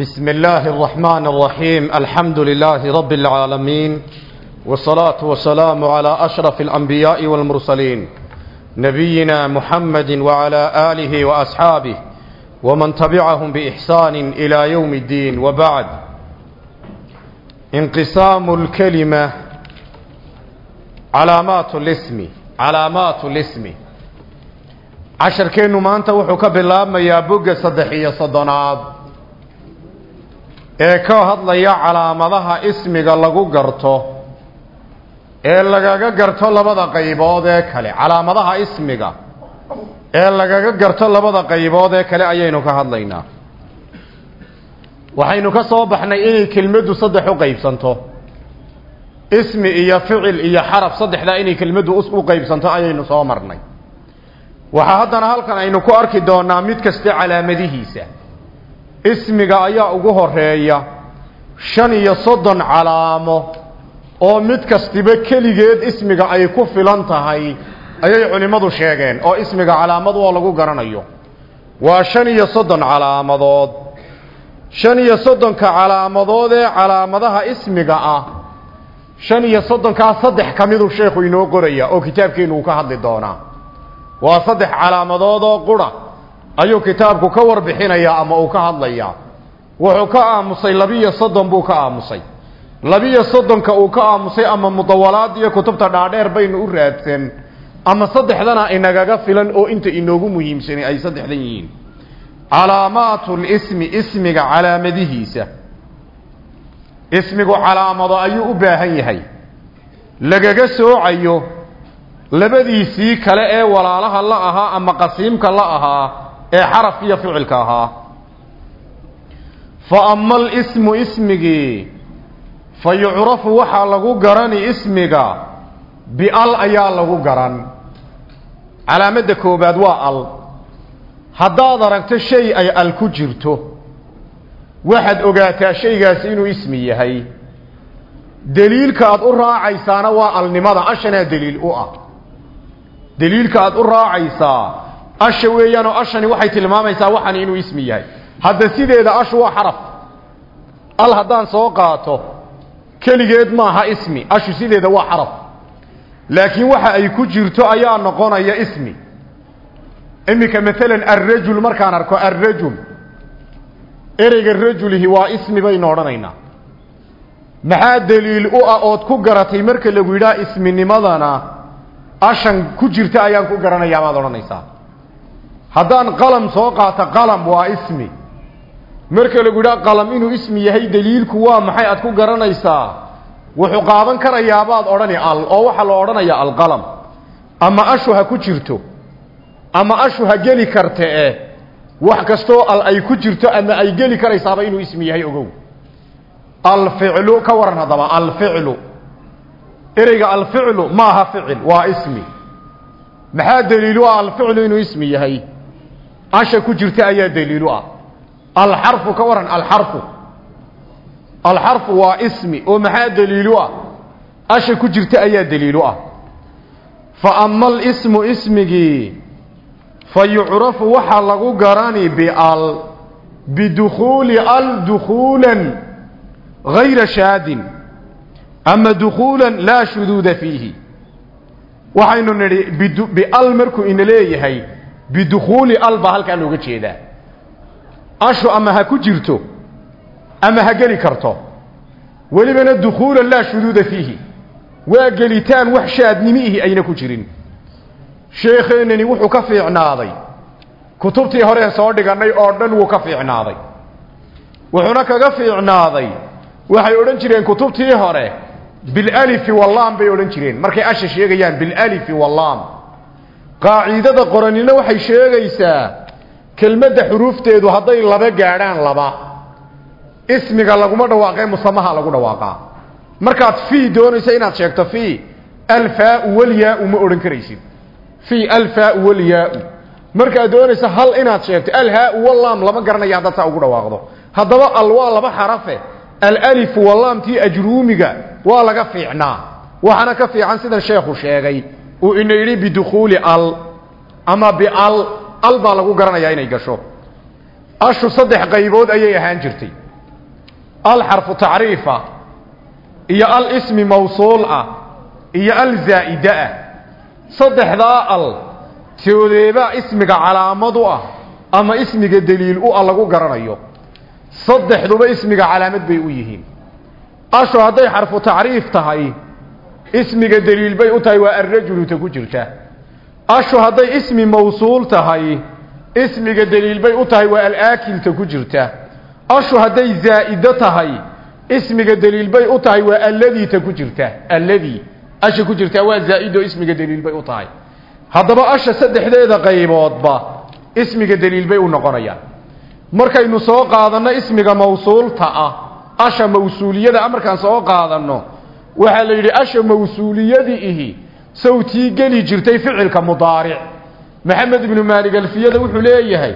بسم الله الرحمن الرحيم الحمد لله رب العالمين والصلاة والسلام على أشرف الأنبياء والمرسلين نبينا محمد وعلى آله وأصحابه ومن تبعهم بإحسان إلى يوم الدين وبعد انقسام الكلمة علامات الاسم علامات الاسم عشر كينو ما أنت وحكا بالله ما يابوغ صدحية صدناد ee ka hadlaya calaamadaha ismiga lagu garto ee lagaga garto labada qaybood ee kale. Calaamadaha ismiga ee lagaga garto labada qaybood ee kale ayaynu ka hadlaynaa. Waxaynu ka soo baxnay inay kelmaddu saddex u qaybsanto. Ismi iyo ficil iyo xaraf saddexdaa inay kelmaddu u qaybsanto ayaynu soo marnay. Waxaa haddana halkan aynu ku arki doonaa mid kasta calaamadihiisa ismiga ayaa ugu horreeya shan iyo soddon calaamo oo mid kastiba keligeed ismiga ay ku filan tahay ayay culimmadu sheegeen oo ismiga calaamad oo lagu garanayo. Waa shan iyo soddon calaamadood shan iyo soddonka calaamadood ee calaamadaha ismiga ah shan iyo soddonkaa saddex ka miduu sheekhu inoo qoraya oo kitaabkeennu uu ka hadli doonaa. Waa saddex calaamadood oo qura ayuu kitaabku ka warbixinayaa ama uu ka hadlayaa? Wuxuu ka aamusay labiyo soddon buu ka aamusay. Labiyo soddonka uu ka aamusay ama mudawalaad iyo kutubta dhaadheer baynu u raadsan ama saddexdana inagaga filan oo inta inoogu muhiimsani ay saddexdan yihiin. Calaamaatulismi ismiga calaamadihiisa. Ismigu calaamado ayuu u baahan yahay. Lagaga soocayo labadiisii kale ee walaalaha la ahaa ama qasiimka la ahaa ee xaraf iyo ficilka ahaa. Fa ama alismu ismigii fa yucrafu waxaa lagu garani ismiga bial ayaa lagu garan. Calaamadda koobaad waa al. Haddaad aragto shay ay al ku jirto waxaad ogaataa shaygaasi inuu ismi yahay. Deliilka aad u raacaysaana waa alnimada ashanaa deliil u ah. Deliilka aad u raacaysaa asha weeyaanoo ashani waxay tilmaamaysaa waxani inuu ismi yahay. Hadda sideeda ashu waa xaraf. Al haddaan soo qaato keligeed maaha ismi. Ashu sideeda waa xaraf. Laakiin waxa ay ku jirto ayaa noqonaya ismi. Iminka maalan arrajul markaan arko arrajul ereyga rajulihi waa ismi baynu odhanaynaa maxaa daliil u ah ood ku garatay marka lagu yidhaha isminimadana? Ashan ku jirta ayaan ku garanayaa baad odhanaysaa haddaan qalam soo qaato qalam waa ismi. Marka lagu yidhaha qalam inuu ismi yahay daliilku waa maxay? Aad ku garanaysaa. Wuxuu qaadan karayaabaad odhani al oo waxaa la odhanayaa alqalam. Ama ashu ha ku jirto ama ashu ha geli karte eh wax kastoo al ay ku jirto ama ay geli karaysaaba inuu ismi yahay ogow. Alficlu ka waran haddaba alficlu. Ereyga alficlu maaha ficil waa ismi. Maxaa daliilu ah alficlu inuu ismi yahay asha ku jirta ayaa daliilu ah. Alxarfu ka waran alxarfu. Alxarfu waa ismi oo maxaa daliilu ah? Asha ku jirta ayaa daliilu ah. Fa ama alismu ismigii fa yucrafu waxaa lagu garani bial bidukhuuli al dukhuulan gayra shaadin ama dukhuulan laa shuduuda fiihi. Waxaynu nidhi bial markuu ina leeyahay bidukhuuli al baa halkaa looga jeedaa ashu ama ha ku jirto ama ha geli karto. Welibana dukhuulan laa shuduuda fiihi. Waa gelitaan wax shaadnimiihi ayna ku jirin. Sheekheenani wuxuu ka fiicnaaday. Kutubtii hore soo dhigannay oo dhan wuu ka fiicnaaday. Wuxuuna kaga fiicnaaday. Waxay odhan jireen kutubtii hore bilalifi wallaam bay odhan jireen. Markay asha sheegayaan bilalifi wallaam qaaciidada qoranina waxay sheegaysaa kelmadda xuruufteedu hadday laba gaadhaan laba. Ismiga laguma dhawaaqee musamaha lagu dhawaaqaa. Markaad fii doonaysa inaad sheegto fii alfaau walyaau ma odhan karaysid. Fii alfaau walyaau markaad doonaysa hal inaad sheegto alhaau wallaam lama garanaya haddaad saa ugu dhawaaqdo. Haddaba al waa laba xarafe alalifu wallaamtii ajruumiga waa laga fiicnaa. Waxaana ka fiican sidan sheekhu sheegay uu ina yidhi bidukhuuli al ama bial al baa lagu garanayaa inay gasho. Ashu saddex qaybood ayay ahaan jirtay. Al xarfu tacriifa iyo al ismi mawsuul ah iyo al zaa'ida ah. Saddexdaa al toodeebaa ismiga calaamad u ah ama ismiga daliil u ah lagu garanayo. Saddexduba ismiga calaamad bay u yihiin. Ashu hadday xarfu tahay ismiga daliil bay u tahay waa arrajulu ta ku jirta. Ashu hadday ismi mawsuul tahay ismiga daliil bay u tahay waa alaakilta ku jirta. Ashu hadday zaa'ido tahay ismiga daliil bay u tahay waa alladiita ku jirta. Alladii asha ku jirtaa waa zaa'ido ismiga daliil bay u tahay. Haddaba asha saddexdeeda qayboodba ismiga daliil bay u noqonayaan. Markaynu soo qaadanno ismiga mawsuulta ah asha mawsuuliyada markaan soo qaadanno waxaa la yidhi asha mawsuuliyadii ihi. Sawtii jirtay ficilka mudaaric. Maxamed ibnu maalig alfiyada wuxuu leeyahay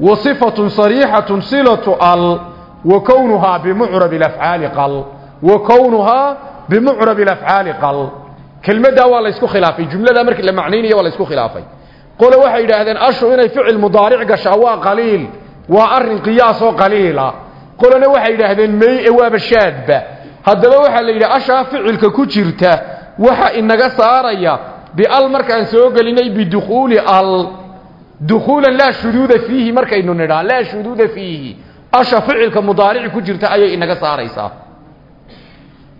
wa sifatun sariixatun silatu al wa kownuhaa bimucrabi alafcaali qal. Wa kownuhaa bimucrabi alafcaali qal. Kelmaddaa waa la ysku khilaafay jumladaa markii la macnaynaya waa la ysku khilaafay. Qole waxay yidhaahdeen ashu inay ficil mudaaric gashaa waa qaliil waa arrin qiyaasoo qaliila. Qolena waxay yidhaahdeen mey e waaba shaadba haddaba waxaa la yidhi ashaa ficilka ku jirta waxa inaga saaraya bial markaan soo gelinay bidukhuuli al. Dukhuulan laa shuduuda fiihi markaynu nidhaa laa shuduuda fiihi. Asha ficilka mudaaric ku jirta ayay inaga saaraysaa.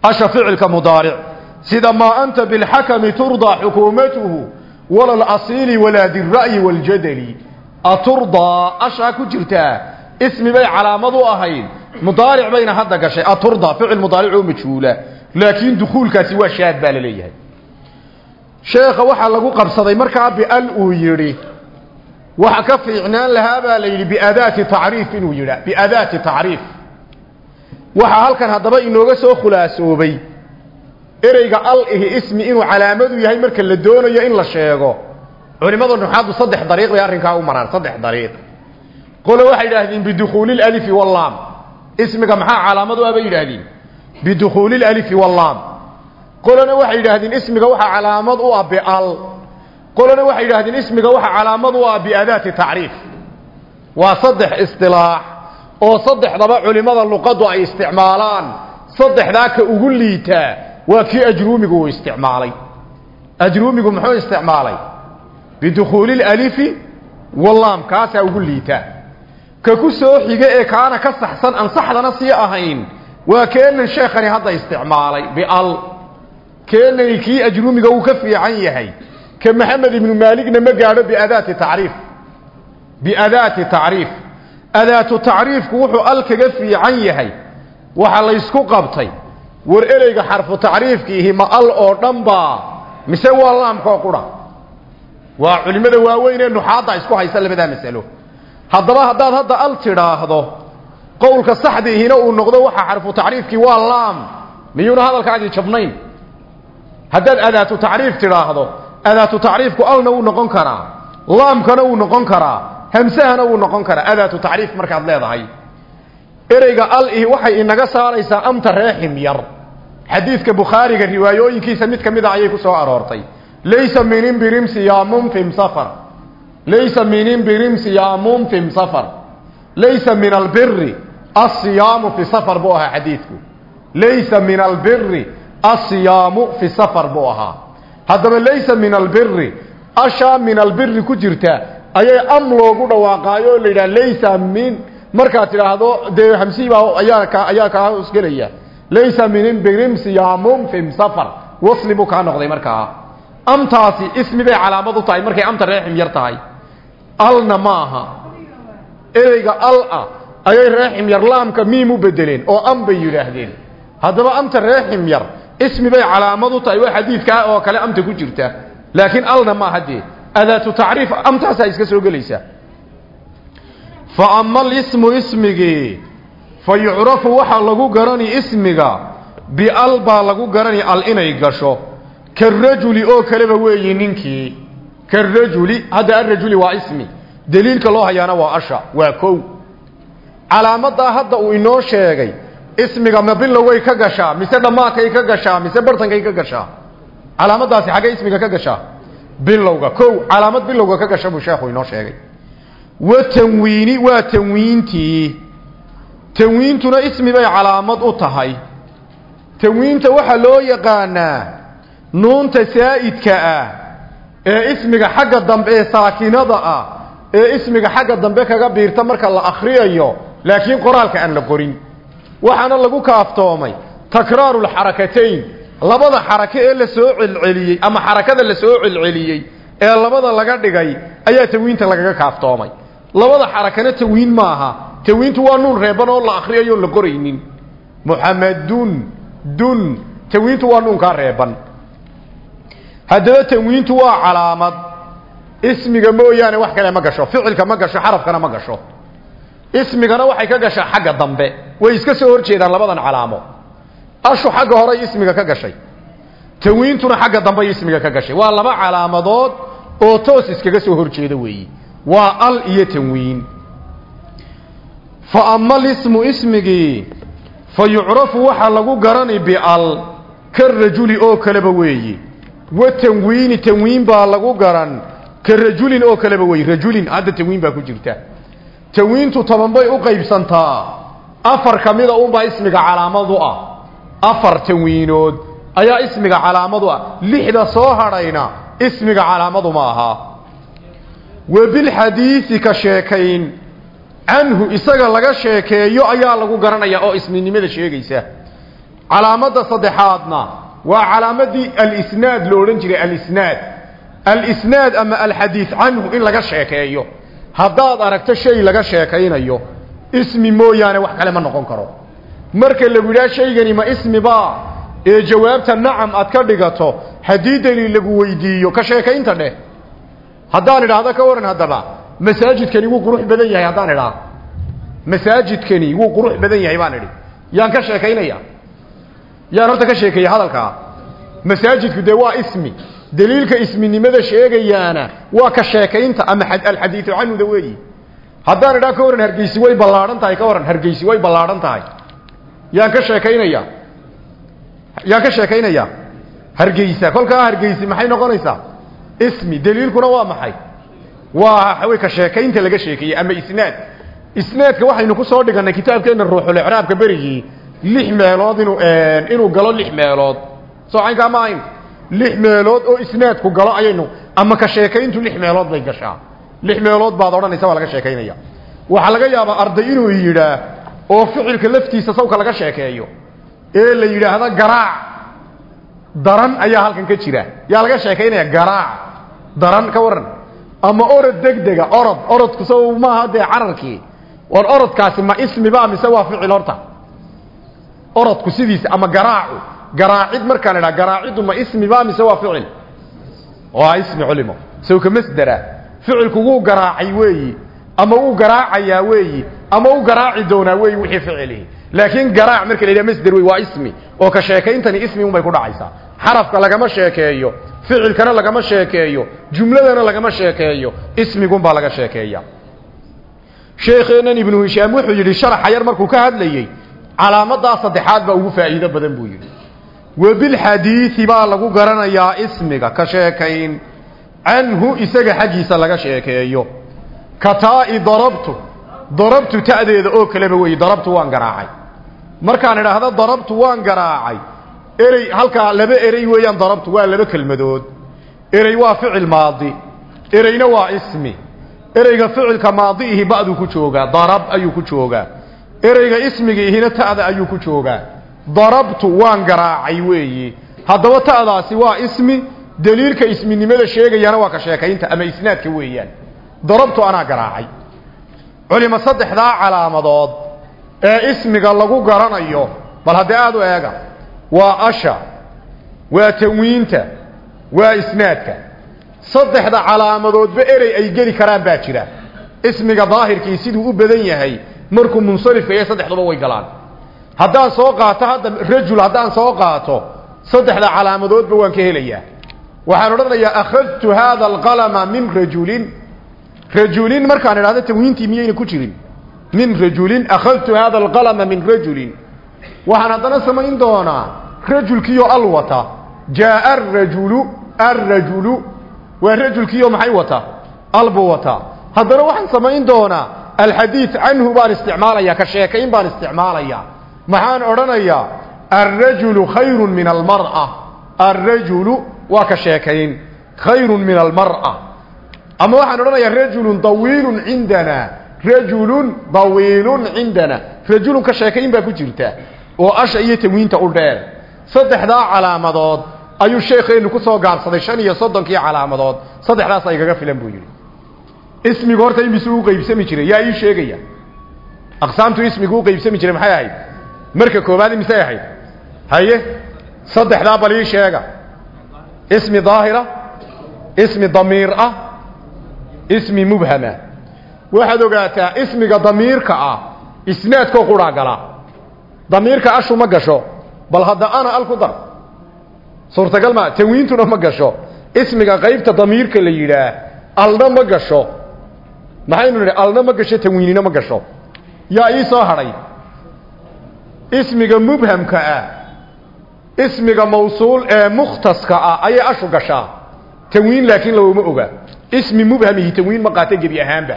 Asha ficilka mudaaric sida maa anta bilxakami turdaa xukuumatuhu wala alasiili walaa dira'yi waljadali. Aturdaa ashaa ku jirtaa ismi bay calaamad u ahayd. Mudaaric bayna hadda gashay. Aturda ficil mudaaric oo majhuula. Laakiin dukhuulkaasi waa shaad baa la leeyahay. Sheekha waxaa lagu qabsaday markaa bial uu yidhi waxa ka fiicnaan lahaa baa la yidhi biadaati tacriif inuu yidha biadaati tacriif. Waxaa halkan haddaba inooga soo khulaasoobay ereyga al ihi ismi inuu calaamadu yahay marka la doonayo in la sheego. Culimada nuxaadu saddex dariiq bay arrinkaa u maraan saddex dariiq qole waxay yidhaahdeen bidukhuuli lalifi wallaam ismiga maxaa calaamad u ah bay yidhaahdeen bidukhuuli lalifi wallaam qolena waxay yidhaahdeen ismiga waxaa calaamad u ah bial. Qolena waxay yidhaahdeen ismiga waxaa calaamad u ah biadaati tacriif. Waa saddex istilaax oo saddexdaba culimada luqaddu ay isticmaalaan. Saddexdaa ka ugu liitaa waa kii ajruumigu uu isticmaalay. Ajruumigu muxuu isticmaalay? Bidukhuuli lalifi wallaam kaasaa ugu liitaa ka ku soo xiga ee kaana ka saxsan aan saxdana sii ahayn waa keenan sheekhani hadda isticmaalay bial. Keenani kii ajruumiga uu ka fiican yahay ka maxamed ibnu maaligna ma gaadho biadaati tacriif. Biadaati tacriif. Adaatu tacriifku wuxuu al kaga fiican yahay waxa laysku qabtay. War ereyga xarfu tacriifkiihi ma al oo dhan baa mise waa laamkoo qura? Waa culimmada waaweyn ee nuxaadda isku haysa labadaa masalo haddaba haddaad hadda al tidhaahdo qowlka saxdiihina uu noqdo waxa xarfu tacriifkii waa laam. Miyuuna hadalkaagii jabnayn. Haddaad adaatu tacriif tidhaahdo adaatu tacriifku alna wuu noqon karaa laamkana wuu noqon karaa hamsahana wuu noqon karaa. Adaatu tacriif markaad leedahay. Ereyga al ihi waxay inaga saaraysaa amta reexim yar. Xadiidka bukhaariga riwaayooyinkiisa mid ka mid ayay ku soo aroortay. Laysa min imbirim siyaamun fim safar laysa min imbirim siyaamun fim safar laysa min albiri asiyaamu fi safar buu ahaa xadiidku laysa min albiri asiyaamu fi safar buu ahaa haddaba laysa min albiri ashaa min albiri ku jirta ayay am loogu dhawaaqaayo oo la yidhaha laysa min markaad tidhaahdo dee hamsiibaa ayaa ka ayaa kaa hosgelaya laysa min imbirim siyaamun fim safar wasli buu kaa noqday markaa amtaasi ismi bay calaamad u tahay markay amta reexim yar alna ma aha ereyga al ah ayay reexim yar laamka miim u bedeleen oo am bay yidhaahdeen. Haddaba amta reexim yar ismi bay calaamad u tahay waa xadiidkaa oo kale amta ku jirta. Laakiin alna maaha dee adaatu tacriif amtaasaa iska soo gelaysa fa ama alismu ismigii fa yucrafu waxaa lagu garani ismiga bial baa lagu garani al inay gasho. Karajuli oo kaleba weeyi ninkii karajuli hadda arajuli waa ismi daliilka loo hayaana waa asha waa kow calaamadaa hadda uu inoo sheegay ismiga ma biloway ka gashaa mise dhammaadkay ka gashaa mise bartankay ka gashaa calaamadaasi xaggay ismiga ka gashaa bilowga kow calaamad bilowga ka gasha buu sheekhu inoo sheegay wa tanwiini waa tanwiintii tanwiintuna ismi bay calaamad u tahay tanwiinta waxaa loo yaqaanaa nuunta saa'idka ah ee ismiga xagga dambe ee saakinada ah ee ismiga xagga dambe kaga biirta marka la akhriyayo laakiin qoraalka aan la qorin. Waxaana lagu kaaftoomay takraaru lxarakatayn labada xarake ee la soo celceliyey ama xarakada la soo celceliyey ee labada laga dhigay ayaa tanwiinta lagaga kaaftoomay. Labada xarakana tanwiin maaha tanwiintu waa nuun reeban oo la akhriyayo la qoraynin. Muxamadun dun. Tanwiintu waa nuunkaa reeban haddaba tanwiintu waa calaamad. Ismiga mooyaane wax kale ma gasho. Ficilka ma gasho. Xarafkana ma gasho. Ismigana waxay ka gashaa xagga dambe. Way iska soo horjeedaan labadan calaamo. Ashu xagga horay ismiga ka gashay. Tanwiintuna xagga dambe ismiga ka gashay. Waa laba calaamadood oo toos iskaga soo horjeeda weeyi. Waa al iyo tanwiin. Fa ama lismu ismigii fa yucrafu waxaa lagu garani bial ka rajuli oo kaleba weeyi wa tanwiini tanwiin baa lagu garan. Ka rajulin oo kaleba weeyi rajulin hadda tanwiin baa ku jirta. Tanwiintu toban bay u qaybsantaa. Afar ka mida unbaa ismiga calaamadu ah. Afar tanwiinood ayaa ismiga calaamadu ah. Lixda soo hadhayna ismiga calaamadu ma aha. Wa bilxadiisi ka sheekayn canhu isaga laga sheekeeyo ayaa lagu garanayaa oo isminimada sheegaysa. Calaamadda saddexaadna waa calaamadii alisnaad lo odhan jiray alisnaad. Alisnaad ama alxadiis canhu in laga sheekeeyo. Haddaad aragto shay laga sheekaynayo ismi mooyaane wax kale ma noqon karo. Marka lagu yidhaha shaygani ma ismibaa ee jawaabta nacam aad ka dhigato. Haddii daliil lagu weydiiyo ka sheekaynta dheh. Haddaan idhaahdo ka waran haddaba. Masaajidkani wuu qurux badan yahay haddaan idhaahdo. Masaajidkani wuu qurux badan yahay baan idhi. Yaan ka sheekaynaya yaan horta ka sheekeeya hadalkaa masaajidku dee waa ismi. Daliilka isminimada sheegayaana waa ka sheekaynta ama alxadiiu canhuda weeyi. Haddaan idhaa ka waran hargeysi way ballaadhan tahay ka waran hargeysi way ballaadhan tahay. Yaan ka sheekaynaya. Yaan ka sheekaynaya. Hargeysa kolkaa hargeysi maxay noqonaysaa? Ismi daliilkuna waa maxay? Waa way ka sheekaynta laga sheekeeyey ama isnaad. Isnaadka waxaynu ku soo dhigannay kitaabkeenna ruuxulicraabka berigii lix meelood inuu inuu galo lix meelood. Soo caynkaa ma lix meelood oo isnaadku galo ayaynu ama ka sheekayntu lix meelood bay gashaa. Lix meelood baad odhanaysa waa laga sheekaynaya. Waxaa laga yaabaa arday inuu yidhaa oo ficilka laftiisa sawka laga sheekeeyo ee la yidhaahdo garaac. Daran ayaa halkan ka jira. Yaa laga sheekaynaya garaac. Daran ka waran ama orod degdega orod. Orodku saw maaha dee cararkii war orodkaasi ma ismiba mise waa ficil horta orodku sidiisa ama garaacu. Garaacid markaan idhaa garaaciddu ma ismiba mise waa ficil? Waa ismi culimo. Sawka masdera ficilku wuu garaacay weeyi ama wuu garaacayaa weeyi ama u garaaci doonaa weeyi wixii ficilihi laakiin garaac marka la yidhaha masder wey waa ismi. Oo ka sheekayntani ismi unbay ku dhacaysaa. Xarafka lagama sheekeeyo ficilkana lagama sheekeeyo jumladana lagama sheekeeyo ismigunbaa laga sheekeeya sheekheennan ibnu hishaam wuxuu yidhi sharaxa yar markuu ka hadlayey calaamadaa saddexaad baa ugu faa'iido badan buu yidhi. Wabilxadiidi baa lagu garanayaa ismiga ka sheekayn. Canhu isaga xaggiisa laga sheekeeyo. Ka taa'i darabtu darabtu ta'deeda oo kaleba weeye darabtu waan garaacay. Markaan idhaahdo darabtu waan garaacay erey halkaa laba erey weeyaan darabtu waa laba kelmadood. Erey waa ficil maadi ereyna waa ismi. Ereyga ficilka maadiihi ba'duu ku joogaa darab ayuu ku joogaa ereyga ismigiihina ta'da ayuu ku joogaa. Darabtu waan garaacay weeyi. Haddaba ta'daasi waa ismi daliilka isminimada sheegayana waa ka sheekaynta ama isnaadka weeyaan. Darabtu anaa garaacay. Culimo saddexdaa calaamadood ee ismiga lagu garanayo bal haddii aada u eega waa asha waa tanwiinta waa isnaadka. Saddexda calaamadoodba erey ay geli karaan baa jira. Ismiga daahirkii siduu u badan yahay markuu munsarifka iyo saddexduba way galaan. Haddaan soo qaato hadda rajul haddaan soo qaato saddexda calaamadoodba waan ka helayaa. Waxaan odhanayaa akhadtu haada alqalama min rajulin. Rajulin markaan idhahdo tanwiintii miyayna ku jirin? Min rajulin akhadtu haada alqalama min rajulin. Waxaan haddana samayn doonaa rajulkiioo al wata. Jaaa arrajulu waa rajulkiioo maxay wata? Al buu wataa. Haddana waxaan samayn doonaa alxadiid canhu baan isticmaalaya ka sheekayn baan isticmaalaya maxaan odhanayaa alrajulu khayrun min almar'a alrajulu waa ka sheekayn khayrun min almar'a ama waxaan odhanayaa rajulun dawiilun cindana rajulun dawiilun cindana rajulun ka sheekayn baa ku jirta oo asha iyo tanwiinta u dheer saddexdaa calaamadood ayuu sheekheenu ku soo gaabsaday shan iyo soddonkii calaamadood saddexdaas aygaga filan buu yidhi ismigu horta imisuu u qaybsami jiray yaa ii sheegaya. Aqsaamtu ismigu u qaybsami jiray maxay ahayd? Marka koowaad imisay ahayd? Haye saddexdaa bal ii sheega. Ismi daahira ismi damiir ah ismi mubhama. Waxaad ogaataa ismiga damiirka ah isnaadkoo qudhaa gala. Damiirka ashu ma gasho bal hadda ana al ku dar. Suurtagal ma tanwiintuna ma gasho. Ismiga qaybta damiirka la yidhaah alna ma gasho maxaynu nidhi alna ma gasho tanwiinina ma gasho. Yaa ii soo hadhay. Ismiga mubhamka ah ismiga mawsuul ee mukhtaska ah ayay ashu gashaa. Tanwiin laakiin looma oga. Ismi mubhamihi tanwiin ma qaata gebi ahaanba.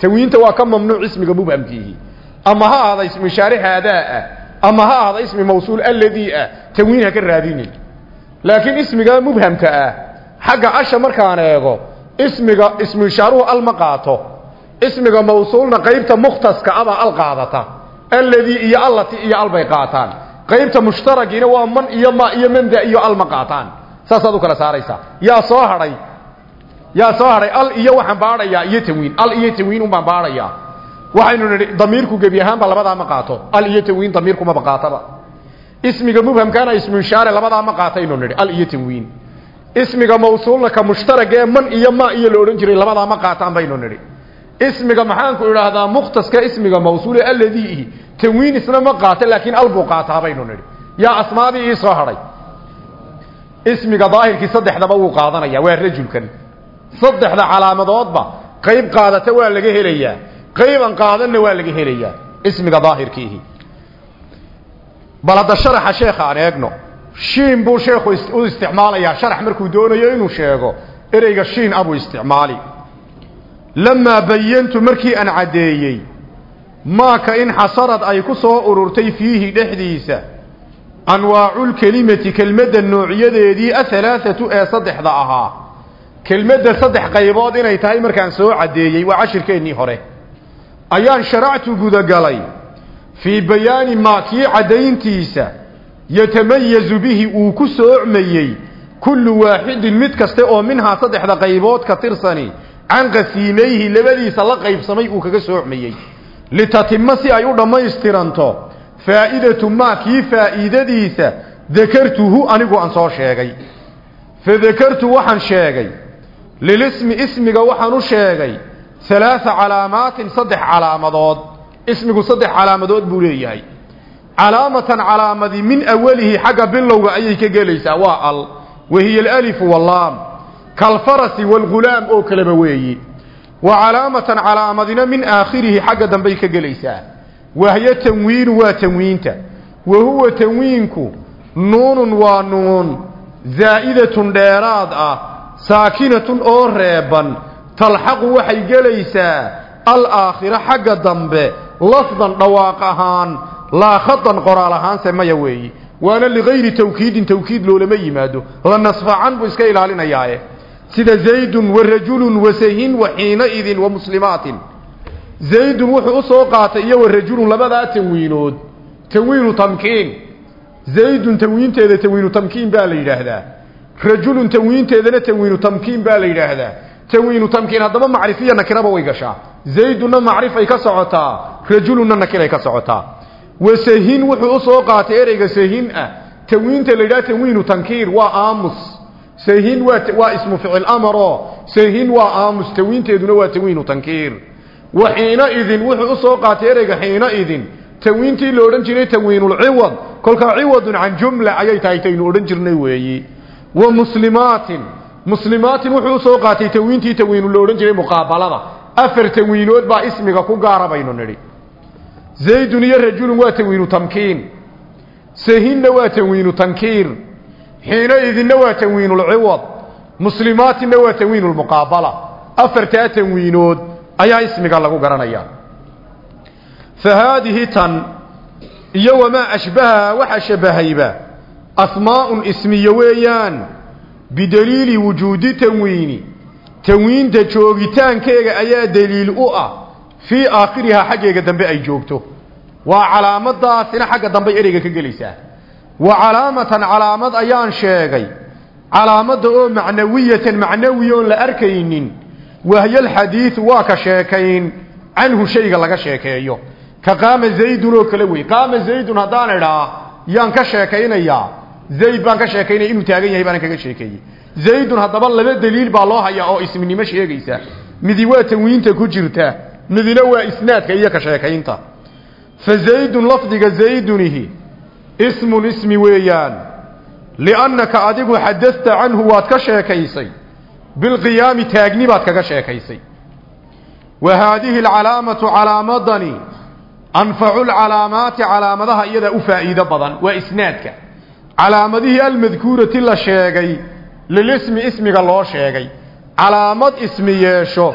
Tanwiinta waa ka mamnuuc ismiga mubhamkiihi. Ama ha ahada ismi shaarix aadaa ah ama ha ahada ismi mawsuul alladii ah tanwiin ha raadinin. Laakiin ismiga mubhamka ah xagga asha markaan eego ismiga ismu ishaaruhu al ma qaato ismiga mawsuulna qaybta mukhtaska abaa al qaadata alladii iyo allati iyo al bay qaataan. Qaybta mushtaragiina waa man iyo ma iyo manda iyo al ma qaataan kala saaraysaa yaa soo hadhay yaa soo hadhay al iyo waxaan baadhayaa iyo tanwiin al iyo tanwiin un baan baadhayaa. Waxaynu nidhi damiirku gebi ahaanba labadaa ma al iyo tanwiin damiirkumaba qaataba. Ismiga mubhamkaana ismu ishaare labadaa ma qaataynu nidhi al iyo tanwiin ismiga mawsuulna ka mushtaraga ee man iyo ma iyo la odhan jiray labadaa ma qaataan baynu nidhi. Ismiga maxaanku idhaahdaa mukhtaska ismiga mawsuule alladii tanwiin isna ma qaata laakiin al buu qaataa baynu nidhi. Yaa asmaadii ii soo hadhay. Ismiga daahirkii saddexdaba wuu qaadanaya waa rajulkan. Saddexda calaamadoodba qayb qaadata waa laga helayaa qayban qaadanna waa laga helayaa ismiga daahirkiihi bal hadda sharaxa sheekha aan eegno shiin buu sheekhu u isticmaalayaa sharax markuu doonayo inuu sheego ereyga shiin abuu isticmaali. Lamaa bayantu markii aan caddeeyey maaka in xasarad ay ku soo ururtay fiihi dhexdiisa anwaaculkelimati kelmadda noocyadeedii ahalaathatu ee saddexda ahaa. Kelmadda saddex qaybood inay tahay markaan soo caddeeyey waa cashirkeennii hore. Ayaan sharactu gudagalay fii bayaani maa kii caddayntiisa yatamayazu bihi uu ku soocmayey kullu waaxidin mid kaste oo minhaa saddexda qaybood ka tirsani can qasiimayhi labadiisa la qaybsamay uu kaga soocmayey litatima si ay u dhammaystiranto faa'idatu maa kii faa'iidadiisa dakartuhu anigu aan soo sheegay. Fadakartu waxaan sheegay lilismi ismiga waxaan u sheegay halaaa calaamaatin saddex calaamadood ismigu saddex calaamadood buu leeyahay calaamatan calaamadi min awalihi xagga bilowga ayay ka gelaysaa waa al wahiya alalifu wallaam kalfarasi waalghulaam oo kaleba weeyi. Wa calaamatan calaamadina min aakhirihi xagga dambay ka gelaysaa wahyo tanwiinu waa tanwiinta wa huwa tanwiinku nuunun waa nuun zaa'idatun dheeraad ah saakinatun oo reeban talxaqu waxay gelaysaa alaakhira xagga dambe lafdan dhawaaq ahaan laa khadan qoraal ahaanse maya weeyi. Waana ligayri tawkiidin tawkiid loolama yimaado. La nasfacan buu iska ilaalinayaaye. Sida zaydun wa rajulun wa sahin wa xiinaidin wa muslimaatin. Zaydun wuxuu u soo qaatay iyo wa rajulun labadaa tanwiinood. Tanwiinu tamkiin. Zaydun tanwiinteeda tanwiinu tamkiin baa la yidhaahdaa. Rajulun tanwiinteedana tanwiinu tamkiin baa la yidhaahdaa. Tanwiinu tamkiin haddaba macrifiya nakiraba way gashaa. Zaydunna macrifay ka socotaa. Rajulunna nakiray ka socotaa wasahin wuxuu u soo qaatay ereyga sahin ah. Tanwiinta la yidhaha tanwiinu tankiir waa aamus. Sahin waa waa ismu ficil amaro. Sahin waa aamus. Tanwiinteeduna waa tanwiinu tankiir. Wa xiina idin wuxuu u soo qaatay ereyga xiina idin. Tanwiintii la odhan jiray tanwiinulciwad kolkaa ciwadun can jumla ayay tahay taynu odhan jirnay weeyi. Wa muslimaatin. Muslimaatin wuxuu u soo qaatay tanwiintii tanwiinu la odhan jiray muqaabalada. Afar ismiga ku gaara baynu zaydun iyo rajulun waa tanwiinu tamkiin. Sahinna waa tanwiinu tankiir. Xiina idinna waa tanwiinulciwad muslimaatinna waa tanwiinulmuqaabala afartaa tanwiinood ayaa ismiga lagu garanayaa fa haadihi tan iyo wamaa ashbahaha waxa shabahayba asmaa'un ismiye weeyaan bidaliili wujuudi tanwiini. Tanwiinta joogitaankeega ayaa daliil u ah fii aakhirihaa xaggeega dambe ay joogto. Waa calaamadaasina xagga dambe ereyga ka gelaysaa. Wa calaamatan calaamad ayaan sheegay. Calaamadda oo macnawiyatan macnawi oon la arkaynin wahyalxadiidu waa ka sheekayn canhu shayga laga sheekeeyo. Ka qaama zaydun oo kale wey. Qaama zaydun haddaan idhaa yaan ka sheekaynayaa. Zayd baan ka sheekaynaya inuu taagan yahay baanan kaga sheekeeyey. Zaydun haddaba laba daliil baa loo hayaa oo isminimo sheegaysa midi waa tanwiinta ku jirta midina waa isnaadka iyo ka sheekaynta. Fa zaydun lafdiga zaydunihi ismun ismi weeyaan liannaka adigu xadasta canhu waad ka sheekaysay bilqiyaami taagni baad kaga sheekaysay. Wa haadihi alcalaamatu calaamadani anfacu lcalaamaati calaamadaha iyada u faa'iido badan waa isnaadka. Calaamadihii almadkuurati la sheegay lilismi ismiga loo sheegay. Calaamad ismi yeesho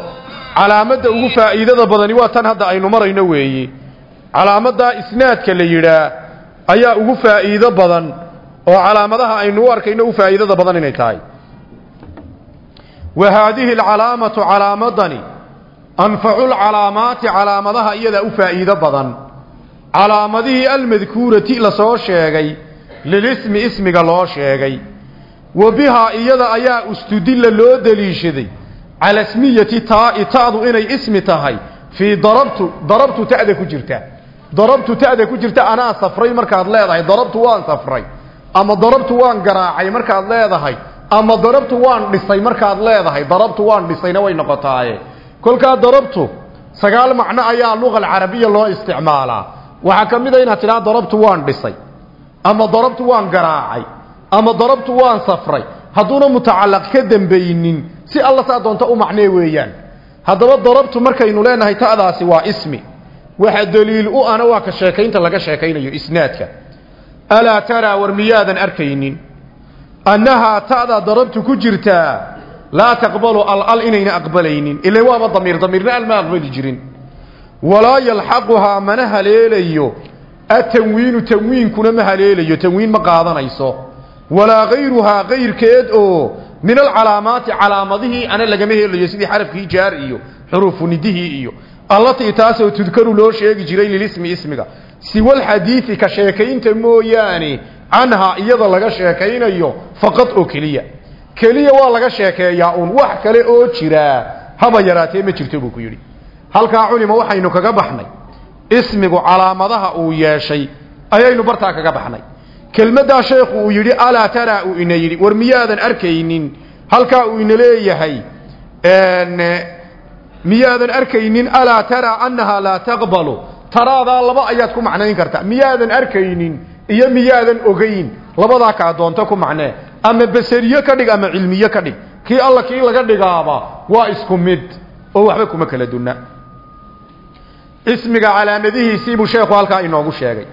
calaamadda ugu faa'iidada badani waa tan hadda aynu marayno weeye calaamadaa isnaadka la yidhaa ayaa ugu faa'iido badan oo calaamadaha aynu arkayno u faa'iidada badan inay tahay. Wa haadihi alcalaamatu calaamadani anfacu lcalaamaati calaamadaha iyadaa u faa'iido badan. Calaamadihii almadkuurati la soo sheegay lilismi ismiga loo sheegay. Wa bihaa iyada ayaa ustudilla loo deliishaday cala smiyati taai ta'du inay ismi tahay fii darabtu darabtu ta'da ku jirta. Darabtu ta'da ku jirta anaa safray markaad leedahay. Darabtu waan safray ama darabtu waan garaacay markaad leedahay ama darabtu waan dhisay markaad leedahay. Darabtu waan dhisayna way noqotaaye. Kolkaa darabtu sagaal macno ayaa luqa alcarabiya loo isticmaalaa. Waxaa ka mid a inaad tidhaha darabtu waan dhisay ama darabtu waan garaacay ama darabtu waan safray. Hadduuna mutacallaq ka dambaynin si alla saa doonta u macnee weeyaan. Haddaba darabtu markaynu leenahay ta'daasi waa ismi. Waxa daliil u ana waa ka sheekaynta laga sheekaynayo isnaadka. Alaa taraa war miyaadan arkaynin? Annahaa ta'daa darabtu ku jirtaa laa taqbalu alal inayna aqbalaynin. Ile waaba damiir damiirna al ma aqbali jirin walaa yalxaquhaa mana haleelayo. Atanwiinu tanwiinkuna ma haleelayo tanwiin ma qaadanayso. Walaa kayruhaa kayrkeed oo min alcalaamaati calaamadihii ana lagama helayo sidii xarafkii jaar iyo xuruufu nidihii iyo allatii taasoo tudkaru loo sheegi jiray lilismi ismiga. Siwalxadiidi ka sheekaynta mooyaane canhaa iyada laga sheekaynayo faqad oo keliya. Keliya waa laga sheekeeyaa uun wax kale oo jiraa haba yaraatee ma jirto buu ku yidhi. Halkaa culima waxaynu kaga baxnay. Ismigu calaamadaha uu yeeshay ayaynu bartaa kaga baxnay kelmaddaa sheekhu uu yidhi alaa taraa uu ina yidhi war miyaadan arkaynin? Halkaa uu ina leeyahay miyaadan arkaynin alaa taraa annahaa laa taqbalu. Taraadaa laba ayaad ku macnayn kartaa miyaadan arkaynin iyo miyaadan ogayn labadaa kaa doonto ku macnee ama basariye ka dhig ama cilmiye ka dhig. Kii alla kii laga dhigaaba waa isku mid oo waxba kuma kala dunna. Ismiga calaamadihiisiibuu sheekhu halkaa inoogu sheegay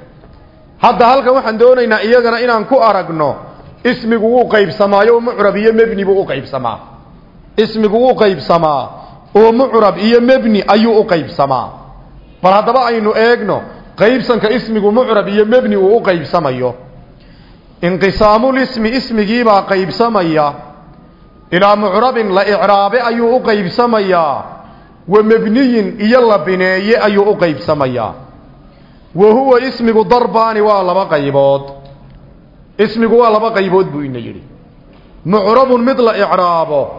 hadda halkan waxaan doonaynaa iyagana inaan ku aragno ismigu wuu qaybsamaayo mucrab iyo mebni buu u qaybsamaa. Ismigu wuu qaybsamaa oo mucrab iyo mebni ayuu u qaybsamaa. Bal haddaba aynu eegno qaybsanka ismigu mucrab iyo mebni uu u qaybsamayo. Inqisaamulismi ismigiibaa qaybsamaya. Ilaa mucrabin la icraabe ayuu u qaybsamayaa. Wa mebniyin iyo la bineeye ayuu u qaybsamayaa wa huwa ismigu darbaani waa laba qaybood. Ismigu waa laba qaybood buu ina yidhi. Mucrabun mid la icraabo.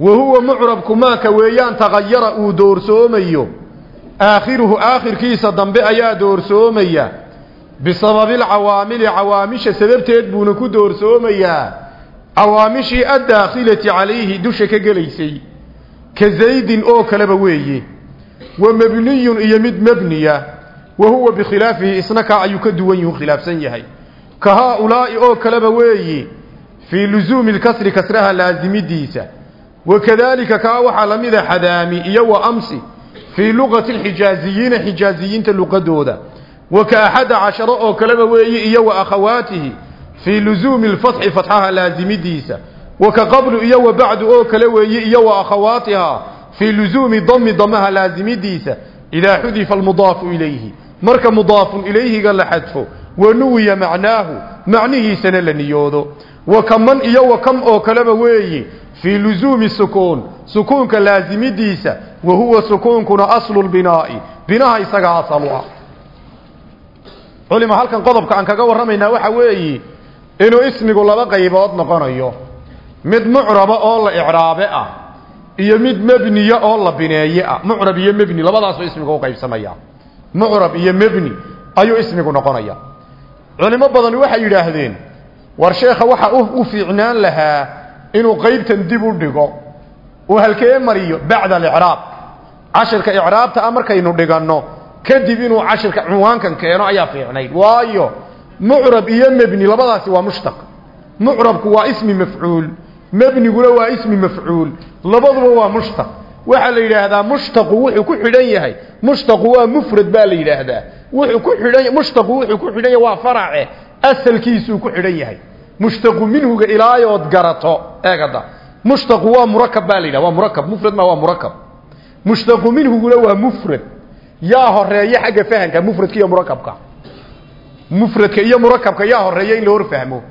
Wa huwa mucrabku maaka weeyaan tagayara uu doorsoomayo. Aakhiruhu aakhirkiisa dambe ayaa doorsoomaya. Bisababilcawaamili cawaamisha sababteed buuna ku doorsoomayaa. Cawaamishii addaakhilati calayhi dusha ka gelaysay. Ka zaydin oo kaleba weeye. Wa mebniyun iyo mid mebniya wa huwa bikhilaafihi isna kaa ayuu ka duwan yuhu khilaafsan yahay. Ka haa-ulaa'i oo kaleba weeyi fii lusuumi lkasri kasraha laasimidiisa wakadaalika kaa waxaa la mida xadaami iyo wa amsi fii luqati alxijaaziyiina xijaaziyiinta luqadooda. Wa ka axada casharo oo kaleba weeyi iyo wa akhawaatihi fii lusuumi lfatxi fatxaha laasimidiisa wa ka qablu iyo wa bacdu oo kale weeyi iyo wa akhawaatiha fii lusuumi dami damaha laasimidiisa idaa xudifa almudaafu ilayhi marka mudaafun ilayhiga la xadfo wanuwiya macnaahu macnihiisana la niyoodo. Wa kaman iyo wa kam oo kaleba weeyi fii luzuumi sukuun sukuunka laasimidiisa wa huwa sukuunkuna aslu lbinaa'i binaha isaga asalu ah. Culima halkan qodobka aan kaga warramaynaa waxa weeyi inuu ismigu laba qaybood noqonayo. Mid mucraba oo la icraabe ah iyo mid mebniya oo la bineeye ah. Mucrab iyo mebni labadaasuu ismigu u qaybsamaya mucrab iyo mebni ayuu ismigu noqonaya. Culimo badani waxay yidhaahdeen war sheekha waxa u fiicnaan lahaa inuu qaybtan dib u dhigo uu halkee mariyo bacda alicraab. Cashirka icraabta a markaynu dhiganno kadib inuu cashirka cunwaankan keeno ayaa fiicnayd. Waayo mucrab iyo mebni labadaasi waa mushtaq. Mucrabku waa ismi mafcuul mebniguna waa ismi mafcuul labaduba waa mushtaq waxaa la yidhaahdaa mushtaqu wuxuu ku xidhan yahay. Mushtaqu waa mufrad baa la yidhaahdaa. Wuxuu ku xidhan mushtaqu wuxuu ku xidhan yahay waa farace asalkiisuu ku xidhan yahay. Mushtaqu minhuga ilaayood garato. Eegada mushtaqu waa murakab baa la yidhahda waa murakab mufrad ma waa murakab mushtaqu minhuguna waa mufrad. Yaa horreeya xagga fahanka mufradka iyo murakabka mufradka iyo murakabka yaa horreeya in la hor fahmo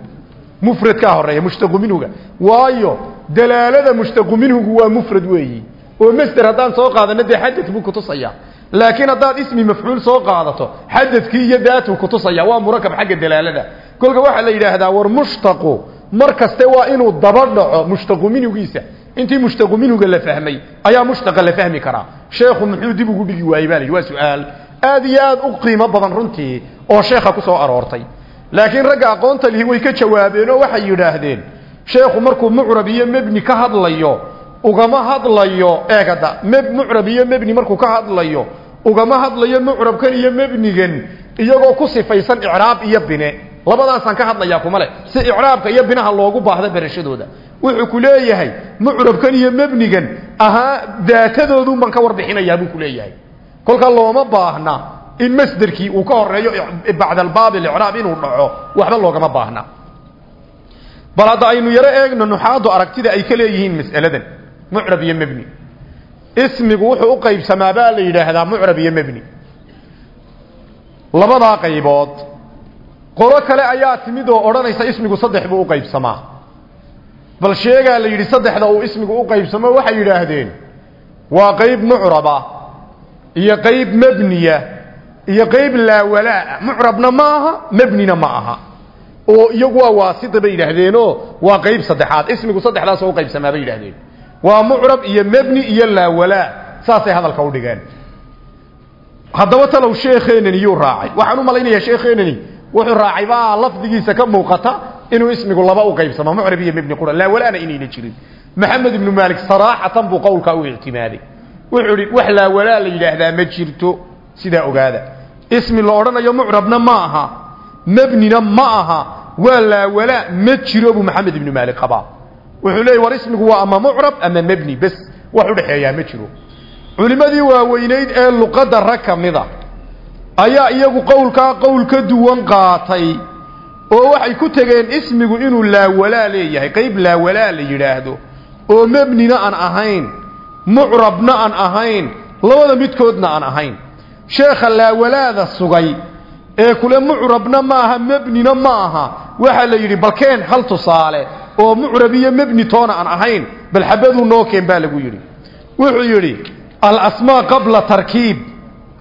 mufradkaa horreeya mushtaqu minhuga. Waayo dalaalada mushtaqu minhugu waa mufrad weeyi oo masder haddaan soo qaadano dee xadad buu kutusaya laakiin haddaad ismi mafcuul soo qaadato xadadkii iyo daatuu kutusaya waa murakab xagga dalaalada. Kolka waxaa la yidhaahdaa war mushtaqu mar kaste waa inuu daba dhaco mushtaqu minhugiisa intii mushtaqu minhuga la fahmay ayaa mushtaqa la fahmi karaa. Sheekhu muxuu dib ugu dhigi waayey baa waa su'aal aad iyo aad u qiimo badan runtii oo sheekha ku soo aroortay. Laakiin ragga aqoonta lihi way ka jawaabeen waxay yidhaahdeen sheekhu markuu mucrab iyo mebni ka hadlayo ugama hadlayo eegada meb mucrab iyo mebni markuu ka hadlayo ugama hadlayo mucrabkan iyo mebnigan iyagoo ku sifaysan icraab iyo bine. Labadaasaan ka hadlayaa kuma leh. Si icraabka iyo binaha loogu baahdo berashadooda wuxuu ku leeyahay mucrabkan iyo mebnigan ahaa daatadoodu baan ka warbixinayaa buu ku leeyahay. Kolka looma baahna in masderkii uu ka horeeyo bacda albaab icraab inuu dhaco waxba loogama baahna. Bal hadda aynu yaro eegno nuxaadu aragtida ay ka leeyihiin mas'aladan mucrab iyo mebni ismigu wuxuu u qaybsamaa baa la yidhaahdaa mucrab iyo mebni labadaa qaybood qolo kale ayaa timid oo odhanaysa ismigu saddex buu u qaybsamaa. Bal sheegaa la yidhi saddexda uu ismigu u qaybsamo waxay yidhaahdeen waa qayb mucraba iyo qayb mebniya iyo qayb laawalaa mucrabna ma aha mebnina ma aha. Oo iyagu waa waasita bay yidhaahdeenoo waa qayb saddexaad. Ismigu saddexdaasoo u qaybsamaa bay yidhahdeen waa mucrab iyo mebni iyo laawalaa saasay hadalka u dhigeen. Haddaba talow sheekheenani yuu raacay. Waxaan u malaynayaa sheekheenani wuxuu raacay baa lafdigiisa ka muuqata inuu ismigu laba u qaybsamo mucrab iyo mebni qura. Laawalaana inayna jirin. Maxamed ibnu maalik saraaxatan buu qowlkaa u ictimaaday. Wuxuu idhi wax laawalaa la yidhaahdaa ma jirto. Sidaa ogaada. Ismi la odhanayo mucrabna ma aha mebnina ma aha waa laawalaa ma jiro maxamed ibnu maalik qabaa wuxuu leeyay war ismigu waa ama mucrab ama mebni bes wax udhexeeyaa ma jiro. Culimmadii waaweynayd ee luqadda rag ka mida ayaa iyagu qowlkaa qowl ka duwan qaatay oo waxay ku tegeen ismigu inuu laawalaa leeyahay qayb laawalaa la yidhaahdo oo mebnina aan ahayn mucrabna aan ahayn labada midkoodna aan ahayn. Sheekha laawalaada sugay ee kule mucrabna ma aha mebnina ma aha waxaa la yidhi balkeen hal tusaale oo mucrab iyo mebni toona aan ahayn bal xabaduu noo keen baa lagu yidhi. Wuxuu yidhi alasmaa qabla tarkiib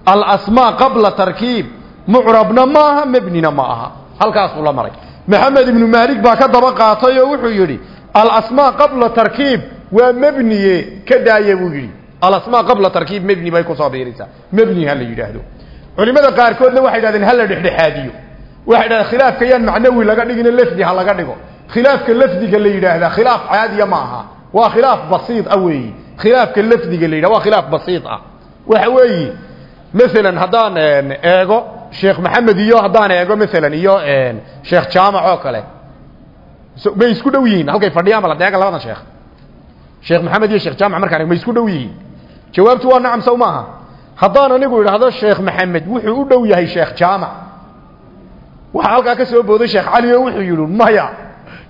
alasmaa qabla tarkiib mucrabna ma aha mebnina ma aha halkaasuu la maray. Maxamed ibnu maalik baa ka daba qaatay oo wuxuu yidhi alasmaa qabla tarkiib waa mebniye ka daaya buu yidhi. Alasmaa qabla tarkiib mebni bay ku soo biiraysaa. Mebni ha la yidhaahdo. Culimada qaarkoodna waxay yidhahdeen ha la dhexdhexaadiyo. Waxay yidhahdeen khilaafka yaan macnawi laga dhigina lafdi ha laga dhigo khilaafka lafdiga la yidhaahdaa khilaaf caadiya ma aha. Waa khilaaf basiid ah weeyi. Khilaafka lafdiga la yidhahda waa khilaaf basiid ah. Waxa weeyi masalan haddaan eego sheekh maxamed iyo haddaan eego masalan iyo sheekh jaamac oo kale. May isku dhow yihiin? Halkay fadhiyaan bala deega labadan sheekh. Sheekh maxamed iyo sheekh jaamac markaan may isku dhow yihiin? Jawaabtu waa nacam sow maaha. Haddaan anigu idhaahdo sheekh maxamed wuxuu u yahay sheekh jaamac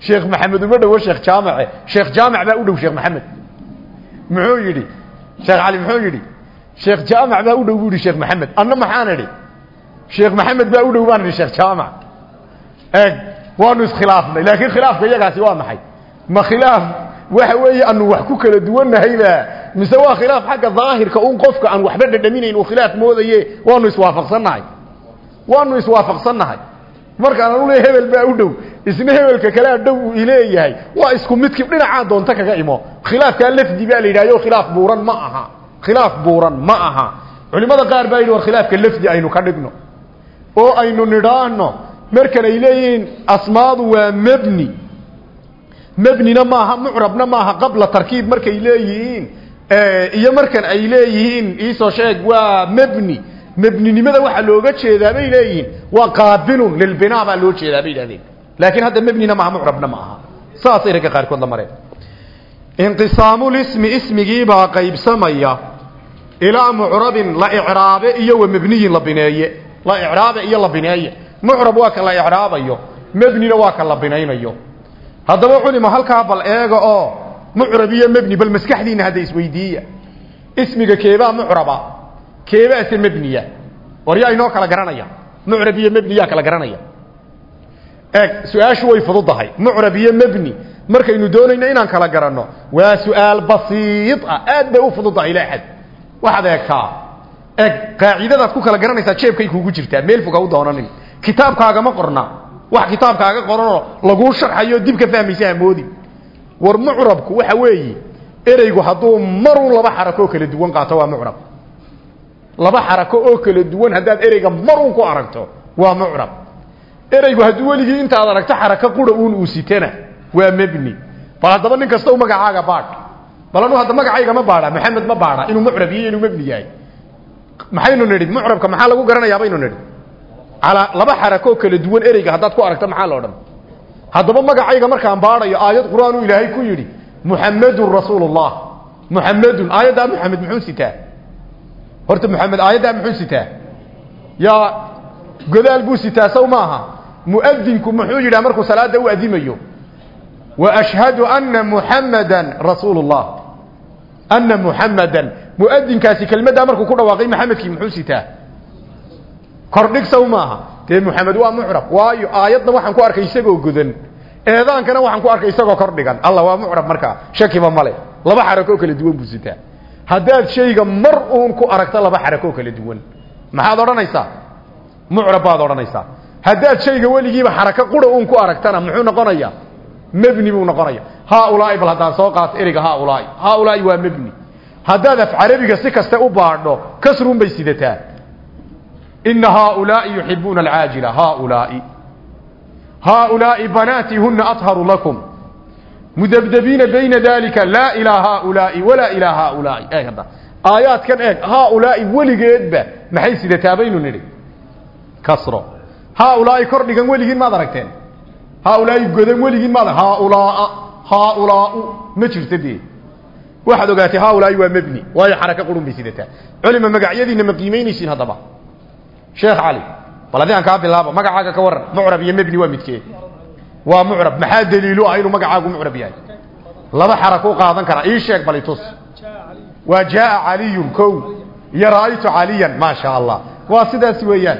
sheekh maxamed uma dhowo sheekh jaamace sheekh jaamac baa u dhow sheekh maxamed muxuu yidhi sheekh cali muxuu yidhi sheekh jaamac baa u dhow buu yidhi sheekh maxamed anna maxaan sheekh maxamed baa u dhow baan sheekh jaamac eeg waanu iskhilaafnay laakiin khilaafka iyagaasi waa maxay? Ma khilaaf waxa weeye anu wax ku kala duwannahayba mise waa khilaaf xagga daahirka un qofka aan waxba dhadhaminayn uu khilaaf moodaye waanu iswaafaqsannahay. Waanu iswaafaqsannahay markaan anu le hebel baa u dhow. Isna hebelka kalea dhow uu ileeyahay waa isku midkii dhinacaa doonta kaga imo. Khilaafkaa lafdi baa la khilaaf buuran ma aha. Khilaaf buuran ma aha. Culimmada qaar baa yidhi war khilaafka lafdi aynu ka dhigno. Oo aynu nidhaahno markan ay leeyihiin asmaadu waa mebni mebnina maaha mucrabna maaha qabla tarkiib markay leeyihiin iyo markan ay leeyihiin iisoo sheeg waa mebni mebninimada waxaa looga jeedaa bay leeyihiin. Waa qaabilun lilbinaa baa loo jeedaa bay yidhahdeen laakiin hadda mebnina maaha mucrabna ma aha saasay ragga qaarkood la mareen. Inqisaamulismi ismigiibaa qaybsamaya. Ilaa mucrabin la icraabe iyo wa mebniyin la bineeye. La icraabe iyo la bineeye. Mucrab waa ka la icraabayo waa ka la binaynayo. Haddaba culima bal eega oo mucrab iyo mebni bal maskaxdiina hadda isweydiiya ismiga keebaa mucraba keebaase mebniya war yaa inoo kala garanaya. Mucrab iyo mebni yaa kala garanaya. Eeg su'aashu way fududahay. Mucrab iyo mebni markaynu doonayno inaan kala garanno waa su'aal ah. Aad bay u fududahay ilaa xad waxaad eegtaa. Eeg qaacidadaad ku kala garanaysaa jeebkay kuugu jirtaa. Meel fog ha u doonanin. Kitaabkaagama qorna. Wax kitaabkaaga qoranoo laguu sharxayo dib ka fahmaysa war mucrabku waxa weeye ereygu hadduu marun laba xarako kala duwan qaato waa mucrab laba xarako oo kala duwan haddaad ereyga marun ku aragto waa mucrab. Ereygu hadduu weligii intaad aragto xarako qura uun uu sitana waa mebni bal haddaba nin kasta magacaaga baadh. Bal hadda magacayga ma baadha maxamed ma baadha inuu mucrab iyo inuu mebni yahay. Maxaynu nidhi mucrabka maxaa lagu garanayaa baynu nidhi? Calaa laba xarakoo kala duwan ereyga haddaad ku aragto maxaa lo odhan haddaba magacayga markaan baadhayo aayad qur'aan uu ilaahay ku yidhi muxamedun rasuulullah. Muxamedun aayaddaa muxamed muxuu sitaa horta muxamed aayaddaa muxuu sitaa? Yaa godaal buu sitaa sow maaha? Muadinku muxuu yidhaha markuu salaada u adimayo? Wa ashhadu ana muxamadan rasuulu llah ana muxamadan muadinkaasi kelmaddaa markuu ku dhawaaqay maxamedkii muxuu sitaa? Kordhig sow maaha? Dee muxamed waa mucrab. Waayo aayadna waxaan ku arkay isagoo godan. Eedaankana waxaan ku arkay isagoo kordhigan alla waa mucrab markaa. Shakiba male laba xarakoo kala duwan buu sitaa haddaad shayga mar uun ku aragto laba xarakoo kala duwan. Maxaad odhanaysaa? Mucrab baad haddaad shayga weligiiba xarako qura uun ku aragtana muxuu noqonayaa? Mebni buu noqonaya haaulaai bal haddaan soo qaato ereyga haaulaai. Haaulaai waa mebni. Haddaad af carabiga si kaste u baadho kasruun bay sidataa. Ina haaulaai yuxibuuna alcaajila haaulaai. Haaulaai banaati huna aharu lakum mudabdabiina bayna dalika laa ilaa haaulaai walaa ilaa haaulaai. Eeg hadda. Aayaadkan eeg haaulaai weligeedba maxay sidataa baynu nidhi? Kasro. Haaulaai kor dhigan weligiin maad aragteen? Haaulaai godan weligiin maad haaulaa haaulaau ma jirta dee? Waxaad ogaatay haaulaai waa mebni waayo xaraka qurun bay sidataa culima magacyadiina ma qiimaynaysiin haddaba. Sheekh cali bal haddii aan kaa bilaabo magacaaga ka waran mucrab waa mucrab. Maxaa daliilu ah inuu magacaagu mucrab yahay? Laba xarako u qaadan karaa ii sheeg bal itus waa jaaa caliyun kow. Iyo ra'aytu caliyan maa sha allah waa sidaas weeyaan.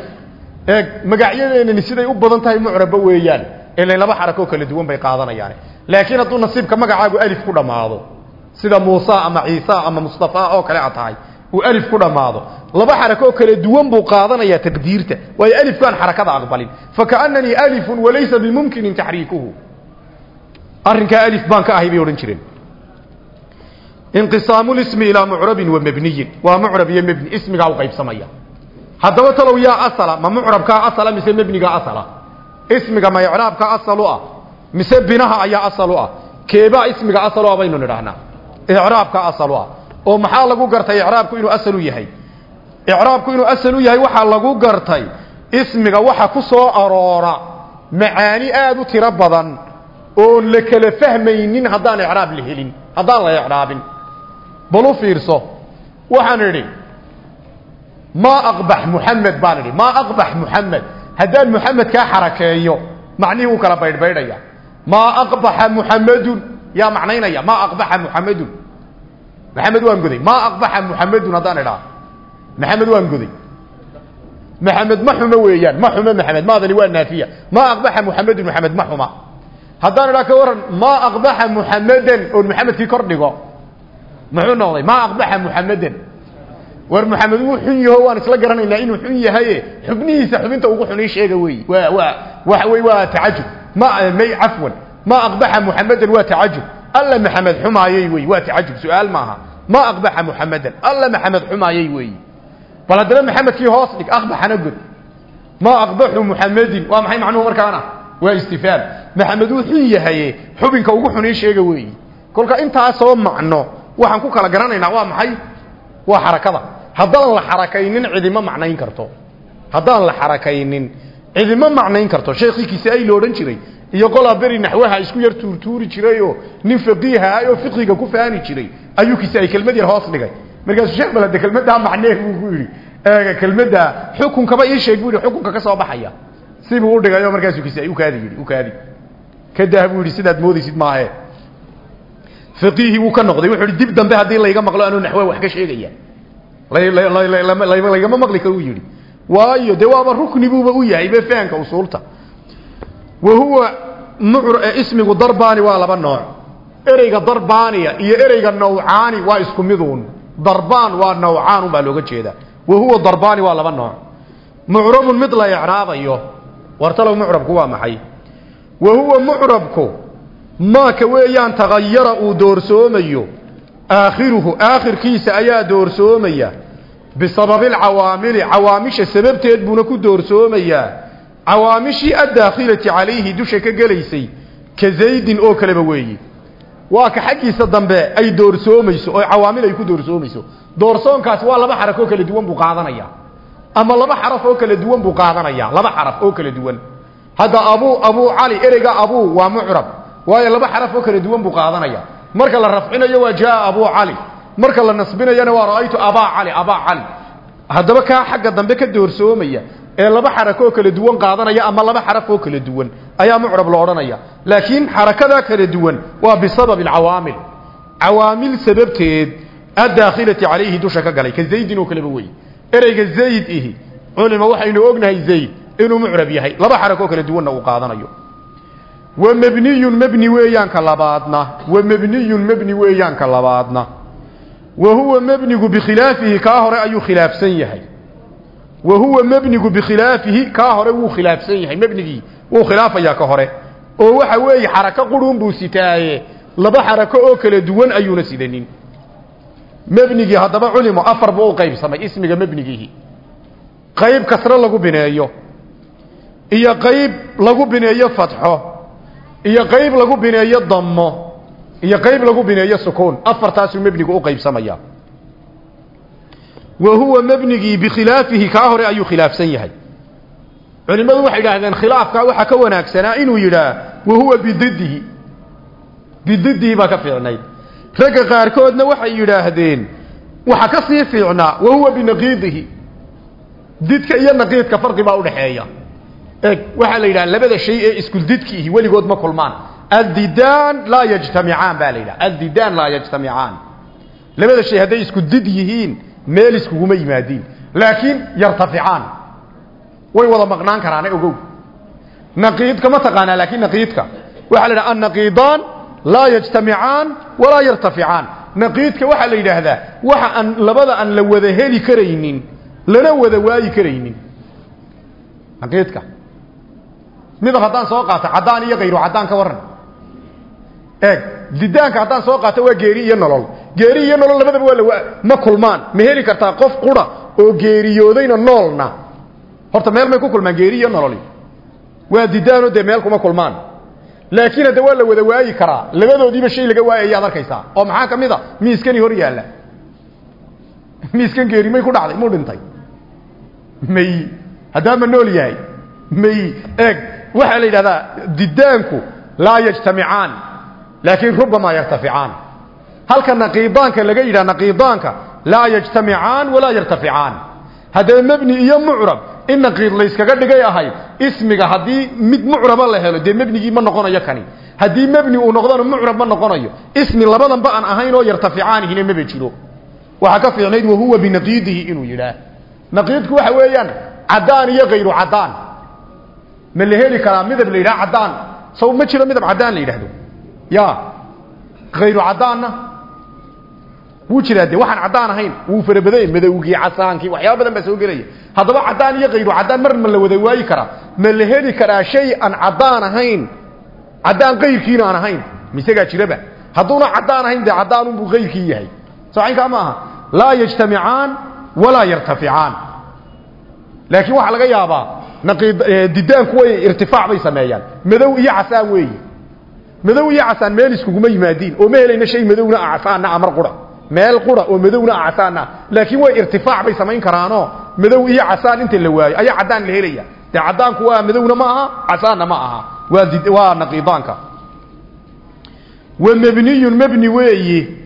Eeg magacyadeenani siday u badan tahay mucrabba weeyaan. Ilan laba xarakoo kala duwan bay qaadanayaan laakiin hadduu nasiibka magacaagu alif ku dhammaado sida muuse ama ciise ama mustafa oo kale a tahay uu alif ku dhammaado. Laba xarakoo kala duwan buu qaadanayaa taqdiirta. Waayo alifkaan xarakada aqbalin. Fakaannanii alifun walaysa bimumkinin taxriikuhu. Arrinkaa alif baan ka ahay bay odhan jireen. Inqisaamu lismi ilaa mucrabin wa mebniyin waa mucrab iyo mebni ismigaa u qaybsamaya. Haddaba talow yaa asala ma mucrabkaa asala mise mebnigaa asala? Ismiga ma icraabka asal u ah mise binaha ayaa asal u ah? Keebaa ismiga asal u ah baynu nidhahnaa icraabka asal u ah oo maxaa lagu gartay icraabku inuu asal u yahay? Icraabku inuu asal u yahay waxaa lagu gartay ismiga waxa ku soo aroora macaani aad u tiro badan oon la kala fahmaynin haddaan icraab la helin haddaan la icraabin. Bal u fiirso waxaan idhi maa aqbax muxamed baan idhi. Maa aqbax muxamed haddaan muxamed kaa xarakeeyo macnihii wuu kala baydhbaydhaya. Maa aqbaxa muxamedun yaa macnaynaya maa aqbaxa muxamedun محمد وان قدي. ما أقبح محمد ونضان إلا محمد وان قدي. محمد محمد ويان محمد ما ماذا لوان نافية. ما أقبح محمد ومحمد محمد هدان لك ورن ما أقبح محمد ومحمد في كرنقا محمد الله ما أقبح محمد. ور محمد وحي هو أنا كلا غران إنه وحي هي حبني سحبنت أو وحني شيغوي وا وا وحوي وا تعجب ما ما عفوا. ما أقبح محمد الوا تعجب. Tacajub alla maxamed xumaayey wey waa tacajub su'aal maaha ma aqbaxa muxamedan alla maxamed xumaayey wey bal haddana maxamedkii hoos dhig aqbaxana god ma aqbaxu muxamedin waa maxay macnuhu markaana waa istifaam maxamed wuu xun yahaye xubinka ugu xun ii sheega wey kolka intaasoo macno waxaan ku kala garanaynaa waa maxay waa xarakada haddaan la xarakaynin cidima macnayn karto haddaan la xarakaynin cidima macnayn karto sheekhii kisaai odhan jiray iyo qolaa beri naxwaha isku yar tuurtuuri jirayoo nin faqiiha ah fiqiga ku faani jiray ayuu kisaai kelmad yar hoos dhigay markaasuu sheekh bal hadde kelmaddaa macnee buu ku yidhi eega kelmaddaa xukunkaba ii sheeg buu yidhi xukunka ka soo baxaya sibuu u dhigayo markaasuu kisaai ukaadi yidhi ukaadi kadah buu sidaad moodaysid maahe faqiihii wuu ka noqday wuxuu dib dambe haddii layga maqlo anuu naxwa wax ka sheegaya laygama maqli karuu yidhi waayo dee waaba rukni buuba u yahay be fahanka usuulta. Wa huwa ismigu darbaani waa laba nooc. Ereyga darbaaniya iyo ereyga nawcaani waa isku miduun. Darbaan waa nawcaan unbaa looga jeedaa wa darbaani waa laba nooc. Mucrabun mid la icraabayo wartalow mucrabku waa maxay? Wa huwa mucrabku maaka weeyaan tagayara uu doorsoomayo aakhiruhu aakhirkiisa ayaa doorsoomaya bisababi alcawaamili cawaamisha sababteed buuna ku doorsoomayaa cawaamishii addaakhilati calayhi dusha ka gelaysay ka zaydin oo kaleba weeyi waa ka xaggiisa dambe ay doorsoomayso oo cawaamil ay ku doorsoomayso doorsoonkaasi waa laba xaraf oo kala duwan buu qaadanaya ama laba xaraf oo kala duwan buu qaadanaya laba xaraf oo kala duwan hadda abuu abuu cali ereyga abuu waa mucrab waayo laba xaraf oo kala duwan buu qaadanaya marka la rafcinayo waa jaa abuu cali marka la nasbinayana waa ra'aytu abaa cali abaa cali. Haddaba kaa xagga dambe ka doorsoomaya ee laba xarako kala duwan qaadanaya ama laba xaraf kala duwan ayaa mucrab la odhanaya. Laakiin xarakadaa kala duwan waa bisabab alcawaamil cawaamil sababteed addaakhilati calayhi dusha ka galay. Ka zaydin oo kaleba wey ereyga zayd ihi culima waxaynu ognahay zayd inuu mucrab yahay. Laba xarako kala duwanna uu qaadanayo. Wa mebniyun mebni weeyaanka labaadna. Wa mebniyun mebni weeyaanka labaadna wa huwa mebnigu bikhilaafihi kaa hore ayuu khilaafsan yahay. Wa huwa mebnigu bikhilaafihi kaa hore wuu khilaafsan yahay. Mebnigii wuu khilaafayaa ka hore. Oo waxa weeye xarako qurun buu sitaaye. Laba xarako oo kala duwan ayuuna sidanin. Mebnigii haddaba culimo afar buu u qaybsamay ismiga mebnigiihi qayb kasro lagu bineeyo iyo qayb lagu bineeyo fatxo iyo qayb lagu bineeyo dammo iyo qayb lagu bineeyo sukuun. Afartaasuu mebnigu u qaybsamaya. Wa huwa mebnigii bikhilaafihi kaa hore ayuu khilaafsan yahay. Culimmadu waxay idhaahdeen khilaafkaa waxaa ka wanaagsanaa inuu yidhaah wa huwa bididihi bididihi baa ka fiicnayd. Ragga qaarkoodna waxay yidhaahdeen waxa ka sii fiicnaa wa huwa binaqiidihi. Didka iyo naqiidka farqi baa udhaxeeya eg waxaa la yidhaha labada shay ee iskudidkiihi weligood ma kulmaan addidaan laa yajtamicaan baa la yidhaha addidaan laa yajtamicaan labada shay hadday isku did yihiin meel iskuguma yimaadiin laakiin yartaficaan way wada maqnaan karaane ogow. Naqiidka ma taqaanaa laakiin naqiidka. Waxaa la yidhaha annaqiidaan laa yajtamicaan walaa yartaficaan naqiidka waxaa la yidhaahdaa waxa aan labada aan la wada heli karaynin lana wada waayi karaynin. Naqiidka. Midab soo caddaan iyo kayru eeg didaanka haddaan soo qaato waa geeri iyo nolol. Geeri iyo nolol labadaba waa la ma kulmaan ma heli kartaa qof qura oo geeriyoodayna noolna. Horta meel may ku kulmaan geeri iyo nololi waa didaano dee meel kuma kulmaan. Laakiin hadda waa la wada waayi karaa. Labadoodiiba shay laga waayayaad arkaysaa. Oo maxaa ka mid a? Miiskani hor yaalla. Miiskan geeri may ku dhacday muu dhintay. May haddaa ma nool yahay. May eeg waxaa la yidhahdaa didaanku laa yajtamicaan laakiin rubamaa yartaficaan halka naqiidaanka laga yidhaha naqiidaanka laa yajtamicaan walaa yartaficaan haddaba mebni iyo mucrab in naqiid layskaga dhigay ahay ismiga haddii mid mucraba la helo dee mebnigii ma noqonayo kani. Haddii mebni uu noqdona mucrab ma noqonayo ismi labadanba aan ahayn oo yartaficaanihina maba jiro. Waxaa ka fiicnayd wahuwa binaqiidihi inuu yidhaah. Naqiidku waxa weeyaan caddaan iyo kayru caddaan. Ma la heli karaa midab la yidhaha yidhaahdo ya kayru caddaanna wuu jiraa de waxaan caddaan ahayn. Wuu farabadanya madowgii casaankii waxyaaba badan baa soo gelaya. Haddaba caddaan iyo kayru caddaan mar ma la wada waayi karaa. Ma la heli karaa shay aan caddaan ahayn. Caddaan kayrkiina aan ahayn. Misegaa jiraba. Hadduuna caddaan ahayn dee caddaan unbuu kayrkii yahay. Socaynkaa ma aha. Laa yajtamicaan walaa yartaficaan laakiin waxaa laga yaabaa didaanku way irtifaac bay sameeyaan. Madow iyo casaan weeyi madow iyo casaan meel iskuguma yimaadiin oo ma helayna shay madowna a casaanna a mar qura. Meel qura oo madowna a casaanna. Laakiin way irtifaac bay samayn karaanoo madow iyo casaan inta la waayo ayaa caddaan la helaya. Dee caddaanku waa madowna ma aha casaanna ma aha. Waa naqiidaanka. Wa mabniyun mabni weeyi.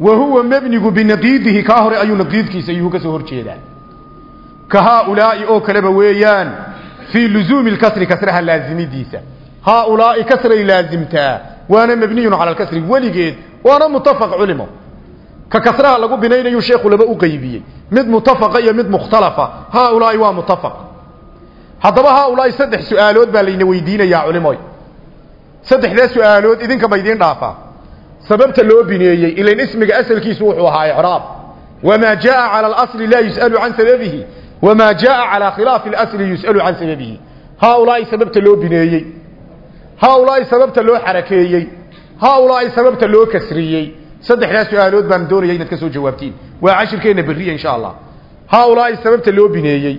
Wa huwa mabnigu binaqiidihi kaa hore ayuu naqiidkiisa iyuu ka soo hor jeedaa. Ka haaulaa'i oo kaleba weeyaan fii luzuumi lkasri kasraha laazimidiisa haaulaa'i kasray laazimtaa waana mabniyun cala alkasri weligeed waana mutafaq culimo ka kasraha lagu binaynayu sheekhu laba u qaybiyey mid mutafaqa iyo mid mukhtalafa haaulaa'i waa mutafaq haddaba haaulaa'i saddex su'aalood baa layna weydiinayaa culimoy saddexdaa su'aalood idinka ma idiin dhaafaa sababta loo bineeyey ilan ismiga asalkiisu wuxuu ahaa icraab wamaa jaa cala alasli laa yus'alu can sababihi wamaa jaa calaa khilaafi alasli yus'alu can sababihi haaulaa'i sababta loo bineeyey haaulaa'i sababta loo xarakeeyey haaulaa'i sababta loo kasriyey saddexdaa su'aalood baan doonaya inaad ka soo jawaabtiin waa cashirkeenna berriya insha allah haaulaa'i sababta loo bineeyey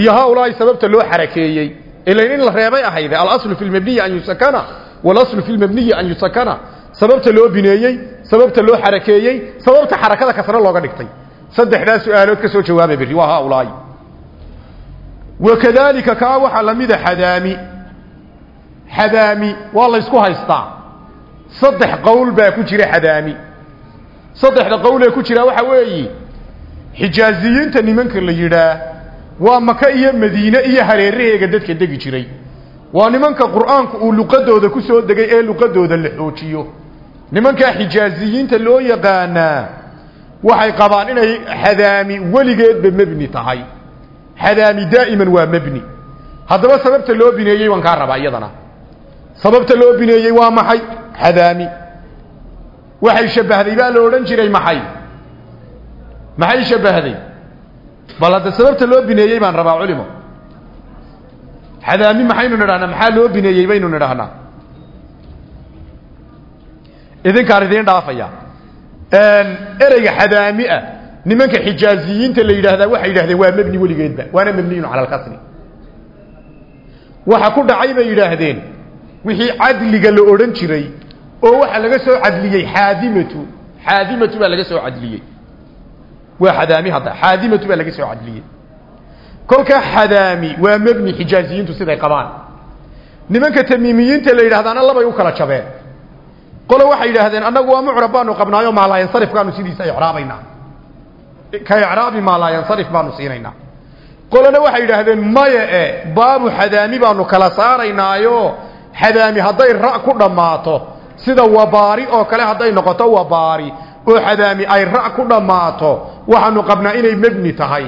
iyo haaulaa'i sababta loo xarakeeyey ilan in la reebay ahayde alaslu fi lmabniyi an yusakana walaslu fi lmabniyi an yusakana sababta loo bineeyey sababta loo xarakeeyey sababta xarakada kasre looga dhigtay saddexdaa su'aalood ka soo jawaaba berri waa haaulaa'i wakadaalika xadaami waa laysku haystaa. Saddex qowl baa ku jira xadaami saddexda qowl ee ku jira waxa weeyi xijaaziyiinta nimanka la yidhaah waa maka iyo madiine iyo hareeraheega dadka degi jiray. Waa nimanka qur'aanku uu luqadooda ku soo degay ee luqadooda la xoojiyo. Nimankaa xijaaziyiinta loo yaqaanaa waxay qabaan inay xadaami weligeedba mebni tahay. Xadaami daa'iman waa mebni haddaba sababta loo bineeyey waan kaa rabaa iyadana sababta loo bineeyey waa maxay? Xadaami waxay shabbahday baa la odhan jiray maxay? Maxay shabbahday bal hadda sababta loo bineeyey baan rabaa culimo. Xadaami maxaynu nidhahnaa maxaa loo bineeyey baynu nidhahnaa idinkaan idiin dhaafaya. Ereyga xadaami ah nimanka xijaaziyiinta la yidhaahdaa waxay yidhahdeen waa mebni weligeedba waana mebniyun cala alkasri waxa ku dhacay bay yidhaahdeen wixii cadliga la odhan jiray oo waxa laga soo cadliyey xaadimatu. Xaadimatu baa laga soo cadliyey. Waa xadaami hadda. Xaadimatu baa laga soo cadliyey. Kolkaa xadaami waa mebni xijaaziyiintu siday qabaan. Nimanka tamiimiyiinta la yidhahdaana labay u kala jabeen. Qole waxay yidhaahdeen annagu waa mucrab baanu qabnaayo maalaayansarifkaanu sidiisa icraabaynaa. Ka icraabi maalaayansarif baanu siinaynaa. Qolena waxay yidhaahdeen maya e baabu xadaami baanu kala saaraynaayo xadaami hadday ra' ku dhammaato sida wabaari oo kale hadday noqoto wabaari oo xadaami ay ra' ku dhammaato waxaanu qabnaa inay mebni tahay.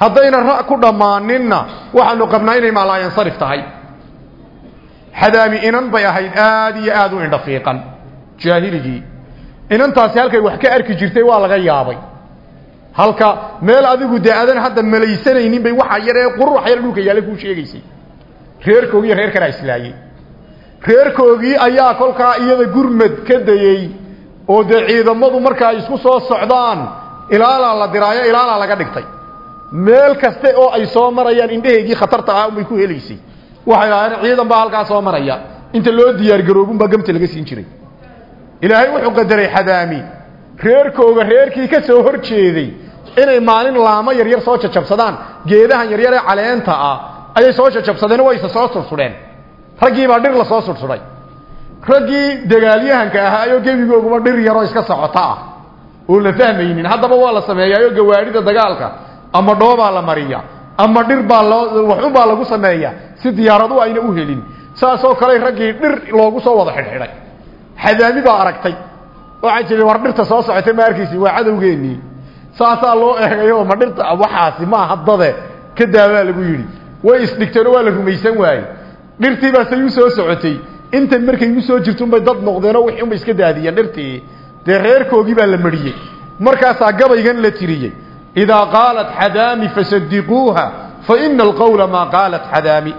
Haddayna ra' ku dhammaaninna waxaanu qabnaa inay maalaayansarif tahay. Xadaami inan bay ahayd aad iyo aad u indhafiiqan jaahiligii inantaasi halkay wax ka arki jirtay waa laga yaabay. Halka meel adigu dee adan hadda malaysanaynin bay waxa yar ee qurur wax yar dhulka yaalla kuu sheegaysay. Reerkoogii reer kalaa islaayey reerkoogii ayaa kolkaa iyada gurmad ka dayey oo dee ciidamadu marka ay isku soo socdaan ilaalaa la diraayo ilaalaa laga dhigtay. Meel kaste oo ay soo marayaan indhaheegii khatarta ah unbay ku helaysay. Waxay dhahdeen ciidan baa halkaa soo maraya. Inta loo diyaargaroobunbaa gamta laga siin jiray. Ilaahay wuxuu qadaray xadaami. Reerkooga reerkii ka soo hor jeeday inay maalin laamo yaryar soo jajabsadaan geedahan yaryar ee caleenta ah ayay soo jajabsadeen wayse soo sursudheen raggiibaa dhir la soo sursudhay raggii dagaalyahanka ahaayoo gebigooguma dhir yaroo iska socota ah. Oo la fahmaynin. Haddaba waa la sameeyaayoo gawaadhida dagaalka ama dhoobaa la mariya ama dhir baa loo waxunbaa lagu sameeya si diyaaradu ayna u helin. Saasoo kale raggii dhir loogu soo wada xidhxidhay. Xadaami baa aragtay. Waxaa jiray war dhirta soo socotay ma arkaysi waa cadowgeennii. Saasaa loo eegayo ma dhirta waxaasi maaha dade. Ka daabaa lagu yidhi. Way isdhigteen oo waa la rumaysan waaye dhirtii baa say u soo socotay. Intan markay u soo jirto unbay dad noqdeenoo wixii unbay iska daadiyeen dhirtii. Dee reerkoogii baa la mariyey. Markaasaa gabaygan la tiriyey. Idaa qaalat xadaami fasadiquuha fa ina alqawla maa qaalat xadaami.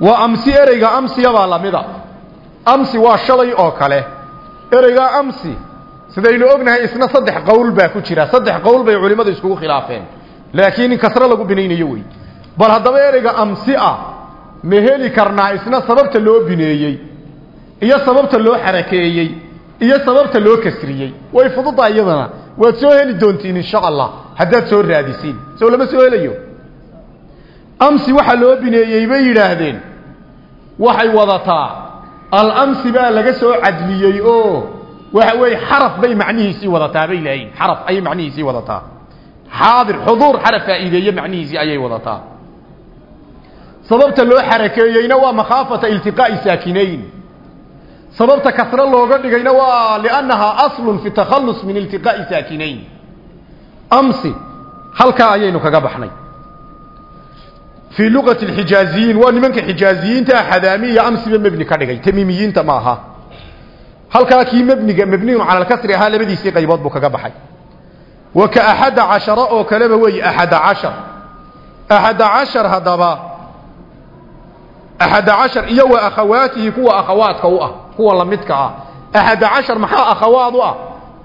Waa amsi ereyga amsiyabaa lamida amsi waa shalay oo kale. Ereygaa amsi sidaynu ognahay isna saddex qowl baa ku jira. Saddex qowl bay culimmadu iskugu khilaafeen. Laakiin in lagu binaynayo wey bal haddaba ereyga amsi ah ma heli karnaa isna sababta loo bineeyey iyo sababta loo xarakeeyey iyo sababta loo kasriyey. Way fududahay iyadana. Waad soo heli doontiin insha allah. Haddaad soo raadisiin. Soo lama soo helayo? Amsi waxa loo bineeyey bay yidhaahdeen. Waxay wadataa alamsi baa laga soo cadliyey oo waxa weeye xaraf bay macnihiisii wadataa bay leeyihiin xaraf ayay macnihiisii wadataa. Xaadir xuduur xaraf faa'iideeye macnihiisii ayay wadataa sababta loo xarakeeyeyna waa makhaafata iltiqaa'i saakinayn. Sababta kasro looga dhigayna waa liannahaa aslun fi takhallus min iltiqaa'i saakinayn. Amsi halkaa ayaynu kaga baxnay. Fii luqati alxijaaziyiin waa nimanka xijaaziyiinta xadaami iyo amsiba mebni ka dhigay tamiimiyiinta ma aha. Halkaa kii mebniga mebniyun cala alkasri ahaa labadiisii qaybood buu kaga baxay. Wa ka axada cashara oo kaleba weeye axada cashar. Axada cashar haddaba axada cashar iyo wa akhawaatihi kuwa akhawaadka u ah kuwa lamidka ah axada cashar maxaa akhawaad u ah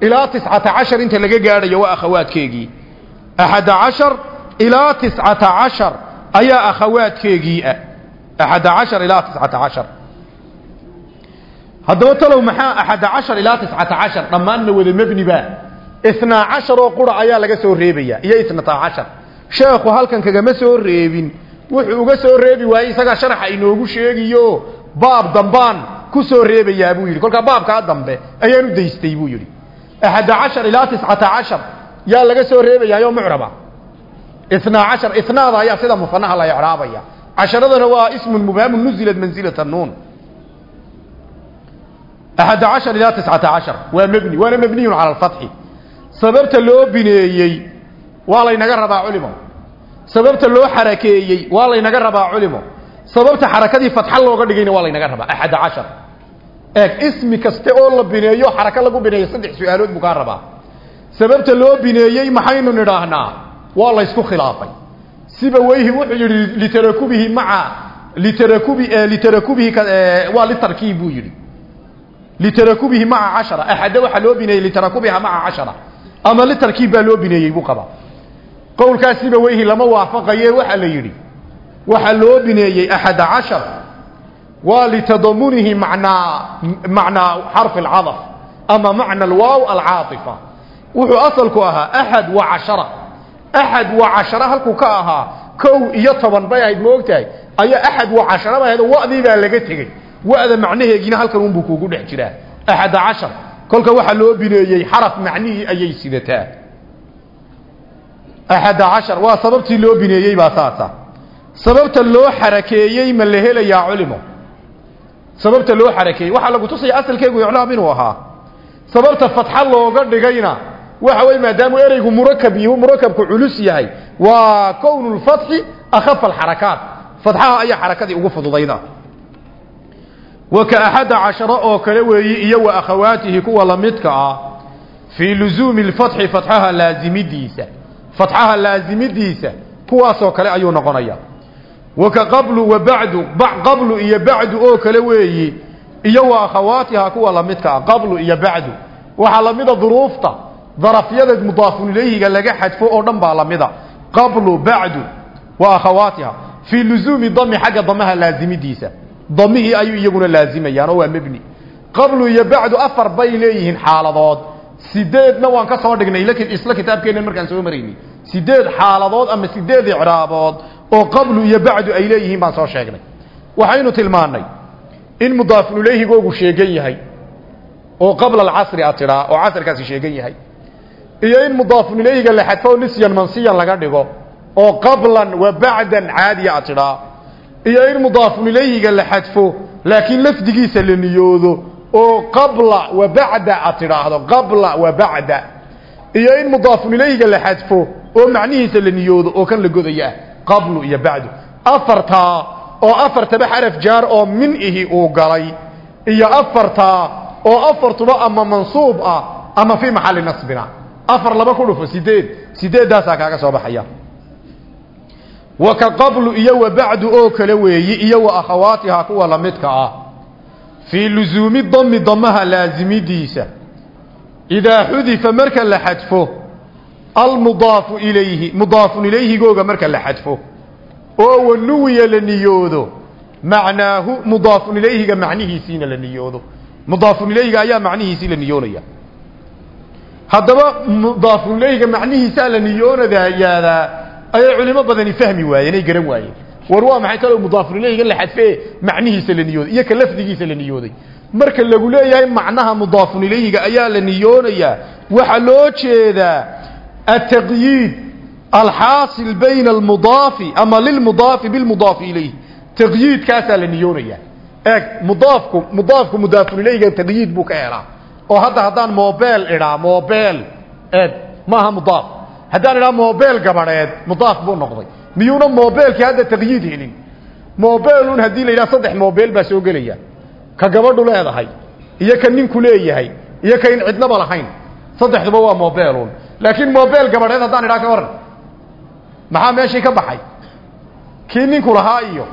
ilaa tiscata cashar inta laga gaadhayo waa akhawaadkeegii axada cashar ilaa tiscata cashar ayaa akhawaadkeegii ah axada cashar ilaa tiscata cashar haddaba talow maxaa axada cashar ilaa tiscata cashar dhammaanna wada mebniba isnaa cashar oo qura ayaa laga soo reebaya wuxuu uga soo reebi waayey isagaa sharaxa inoogu sheegiyo. Baab dambaan ku soo reebayaa buu yidhi. Kolkaa baabkaa dambe ayaan u daystay buu yidhi. Cashar ilaa tiscata cashar yaa laga soo reebayaayoo mucraba. Isnaa cashar ayaa sida musanaha la icraabaya. Casharadana waa ismun mubhamun nuzilat mansilata nuun. Axada cashar ilaa tiscata cashar waa mebni waana mebniyun cala sababta loo bineeyey waa laynaga rabaa culimo sababta loo xarakeeyey waa laynaga rabaa culimo. Sababta xarakadii fatxa looga dhigayna waa laynaga rabaa. Axada cashar. Eeg ismi kaste oo la bineeyo xaraka lagu bineeyo saddex su'aalood buu kaa rabaa. Sababta loo bineeyey maxaynu nidhaahnaa waa laysku khilaafay. Siba weyhi wuxuu yidhi litarakubihi maca litarakubi litarakubihi waa litarkiib buu yidhi. Litarakubihi maca cashara. Axadda waxaa loo bineeyey litarakubiha maca cashara. Ama litarkiib baa loo bineeyey buu qabaa qowlkaas siba weyhi lama waafaqaye waxaa la yidhi waxaa loo bineeyey axada cashar waa litadamunihi manaa macnaa xarfi alcadaf ama macna alwaaw alcaaifa wuxuu asalku ahaa axad wa cashara axad wa cashara halkuu ka ahaa kow iyo toban bay ahayd ma ogtahay? Ayaa axad wa cashara bay ahayd wa'dii baa laga tegey. Wa'da macnaheegiina halkan unbuu kuugu dhex jiraa axada cashar. Kolka waxaa loo bineeyey xaraf macnihii ayay sidataa waa sababtii loo bineeyey baa saasa sababta loo xarakeeyey ma la helayaa culimo sababta loo xarakeeyey waxaa lagu tusaya asalkeegu iclaam inuu ahaa sababta fatxa looga dhigayna waxa wey maadaamuu ereygu murakab iyo murakabku culus yahay waa kownu lfatxi akhafa alxarakaat fatxaha ayaa xarakadii ugu fududayda wa ka axada casharo oo kale weeyi iyo wa akhawaatihi kuwa lamidka ah lfatxi fatxaha laazimidiisa fatxaha laazimidiisa kuwaasoo kale ayuu noqonaya waka qablu wa bacdu qablu iyo bacdu oo kale weeyi iyo wa akhawaatiha kuwa lamidka ah qablu iyo bacdu. Waxaa lamida duruufta darafyada mudaafun ilayhiga laga xadfo oo dhan baa lamida. Qablu bacdu wa akhawaatiha fii luzuumi dami xagga damaha laazimidiisa. Damihii ayuu iyaguna laazimayaan oo waa mebni qablu iyo bacdu afar bay leeyihiin xaaladood sideedna waan ka soo dhignay isla kitaabkeennan markaan soo maraynay sideed xaaladood ama sideed icraabood oo qablu iyo bacdu ay leeyihiin baan soo sheegnay. Waxaynu tilmaannay in mudaafun ilayhigoogu sheegan yahay oo qabla alcasri a tidhaa oo casrkaasi sheegan yahay iyo in mudaafun ilayhiga la xadfo nisyan mansiyan laga dhigo oo qablan wa bacdan caadiya a iyo in mudaafun ilayhiga la xadfo laakiin lafdigiisa la niyoodo oo qabla wa bacda a tidhaahdo qabla wa bacda. Iyo in mudaafun ilayhiga la xadfo oo macnihiisa la niyoodo oo kan la godaya ah qablu iyo bacdu. Afartaa oo afartaba xaraf jaar oo min ihi uu galay. Iyo afartaa oo afartuba ama mansuub ah ama fii maxalli nasbina. Afar laba ku dhufo sideed. Sideeddaasaa kaaga soo baxaya. Wa ka qablu iyo wa bacdu oo kale weeyi iyo wa akhawaatihaa kuwa lamidka ah fii lusuumi dami damaha laasimidiisa idaa xudifa marka la xadfo almudaafu ilayhi mudaafun ilayhigooga marka la xadfo oo wanuwiya la niyoodo macnaahu mudaafun ilayhiga macnihiisiina la niyoodo. Mudaafun ilayhiga ayaa macnihiisii la niyoonaya. Haddaba mudaafun ilayhiga macnihiisaa la niyoonadayaadaa ayay culimo badani fahmi waayeen ay garan waayeen war waa maxay kaloo mudaafun ilayhiga la xadfee? Macnihiisa la niyooday iyo ka lafdigiisa la niyooday. Marka lagu leeyahay macnaha mudaafun ilayhiga ayaa la niyoonayaa. Waxaa loo jeedaa ataqyiid alxaasil bayna almudaafi ama lilmudaafi bilmudaafi ilayhi. Taqyiidkaasaa la niyoonayaa. Eeg mudaafku mudaafku mudaafun ilayhiga taqyiid buu ka helaa. Oo hadda haddaan mobel idhaa mobel eeg maaha mudaaf. Haddaan idhaa mobel gabadheed mudaaf buu noqday miyuuna mobelkii hadda taqyiid helin? Mobelun haddii la yidhaha saddex mobel baa soo gelaya. Ka gabadhu leedahay iyo ka ninku leeyahay iyo ka in cidnaba lahayn. Saddexduba waa mobelun laakiin mobel gabadheed haddaan idhaa ka waran maxaa meeshii ka baxay? Kii ninku lahaa iyo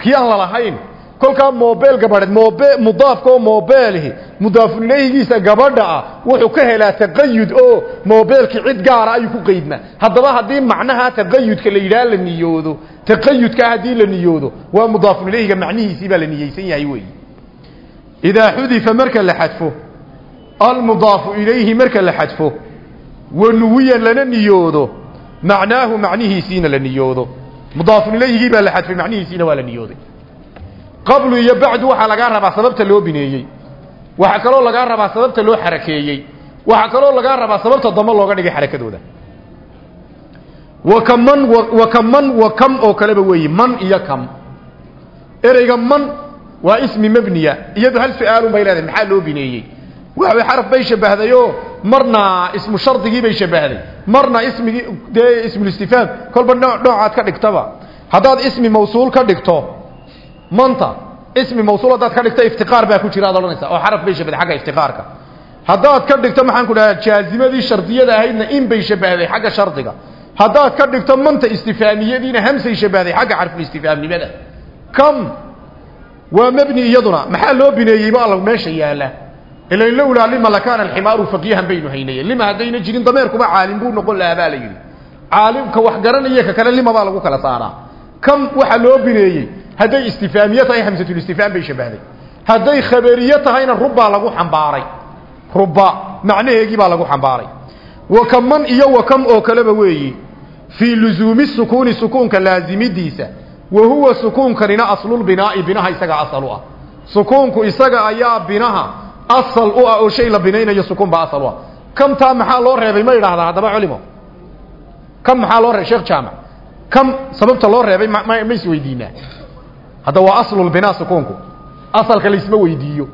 kii aan lalahayn kolkaa mobel gabadheed mob mudaafka oo mobelhi mudaafun ilayhigiisa gabadha ah wuxuu ka helaa taqayud oo mobelki cid gaara ayuu ku qeydmaa haddaba haddii macnaha taqayudka la yidhaha la niyoodo taqayudkaa haddii la niyoodo waa mudaafun ilayhiga macnihiisii baa la niyeysan yahay wey. Idaa xudifa marka la xadfo almudaafu ilayhi marka la xadfo wanuwiyan lana niyoodo macnaahu macnihiisiina la niyoodo. Mudaafun ilayhigii baa la xadfay macnihiisiina waa la qablu iyo bacdu waxaa lagaa rabaa sababta loo bineeyey. Waxaa kaloo lagaa rabaa sababta loo xarakeeyey. Waxaa kaloo lagaa rabaa sababta damo looga dhigay xarakadooda. Wa ka man wa kam oo kaleba weeye man iyo kam. Ereyga man waa ismi mabniya iyadu hal su'aalun bay leedahay maxaa loo bineeyey? Waxaway xaraf bay shabahdayoo marna ismu shardigii bay shabahday marna ismigii dee ismulistifaam kolba noocaad ka dhigtaba. Haddaad ismi mawsuul ka dhigto manta ismi mawsuul haddaad ka dhigto iftiqaar baa ku jira ad odhanaysa oo xaraf bay shabahday xagga iftiqaarka haddaad ka dhigto maxaan ku dhahaa jaazimadii shardiyada ahaydna in bay shabahday xagga shardiga. Haddaad ka dhigto manta istifaamiyadiina hamsay shabahday xagga xarfulistifaamnimada kam waa mebni iyaduna maxaa loo bineeyey ba alla meesha yaalla ilan lowlaa lima lakaana alximaaru faqiihan baynu haynayeen lima haddayna jirin dameerkuba caalim buu noqon lahaa baa la yidhi. Caalimka wax garanaya ka kale lima baa lagu kala saaraa. Kam waxaa loo hadday istifaamiye tahay hamsatulistifaam bay shabahday hadday khabariye tahayna rubbaa lagu xambaaray rubba macnaheegii baa lagu xambaaray wa kaman iyo wa kam oo kaleba weeyi fii luzuumi sukuuni sukuunka laazimidiisa wa huwa sukuunkanina aslulbinaa'i binaha isagaa asal u ah sukuunku isaga ayaa binaha asal u ah oo shay la binaynayo sukuun baa asal u ah kamtaa maxaa loo reebay ma idhaahdaa haddaba culimo kam maxaa loo reebay sheekh jaamac kam sababta loo reebay ma ma hadda waa aslulbinaa sukuunku. Asalka laisma weydiiyo.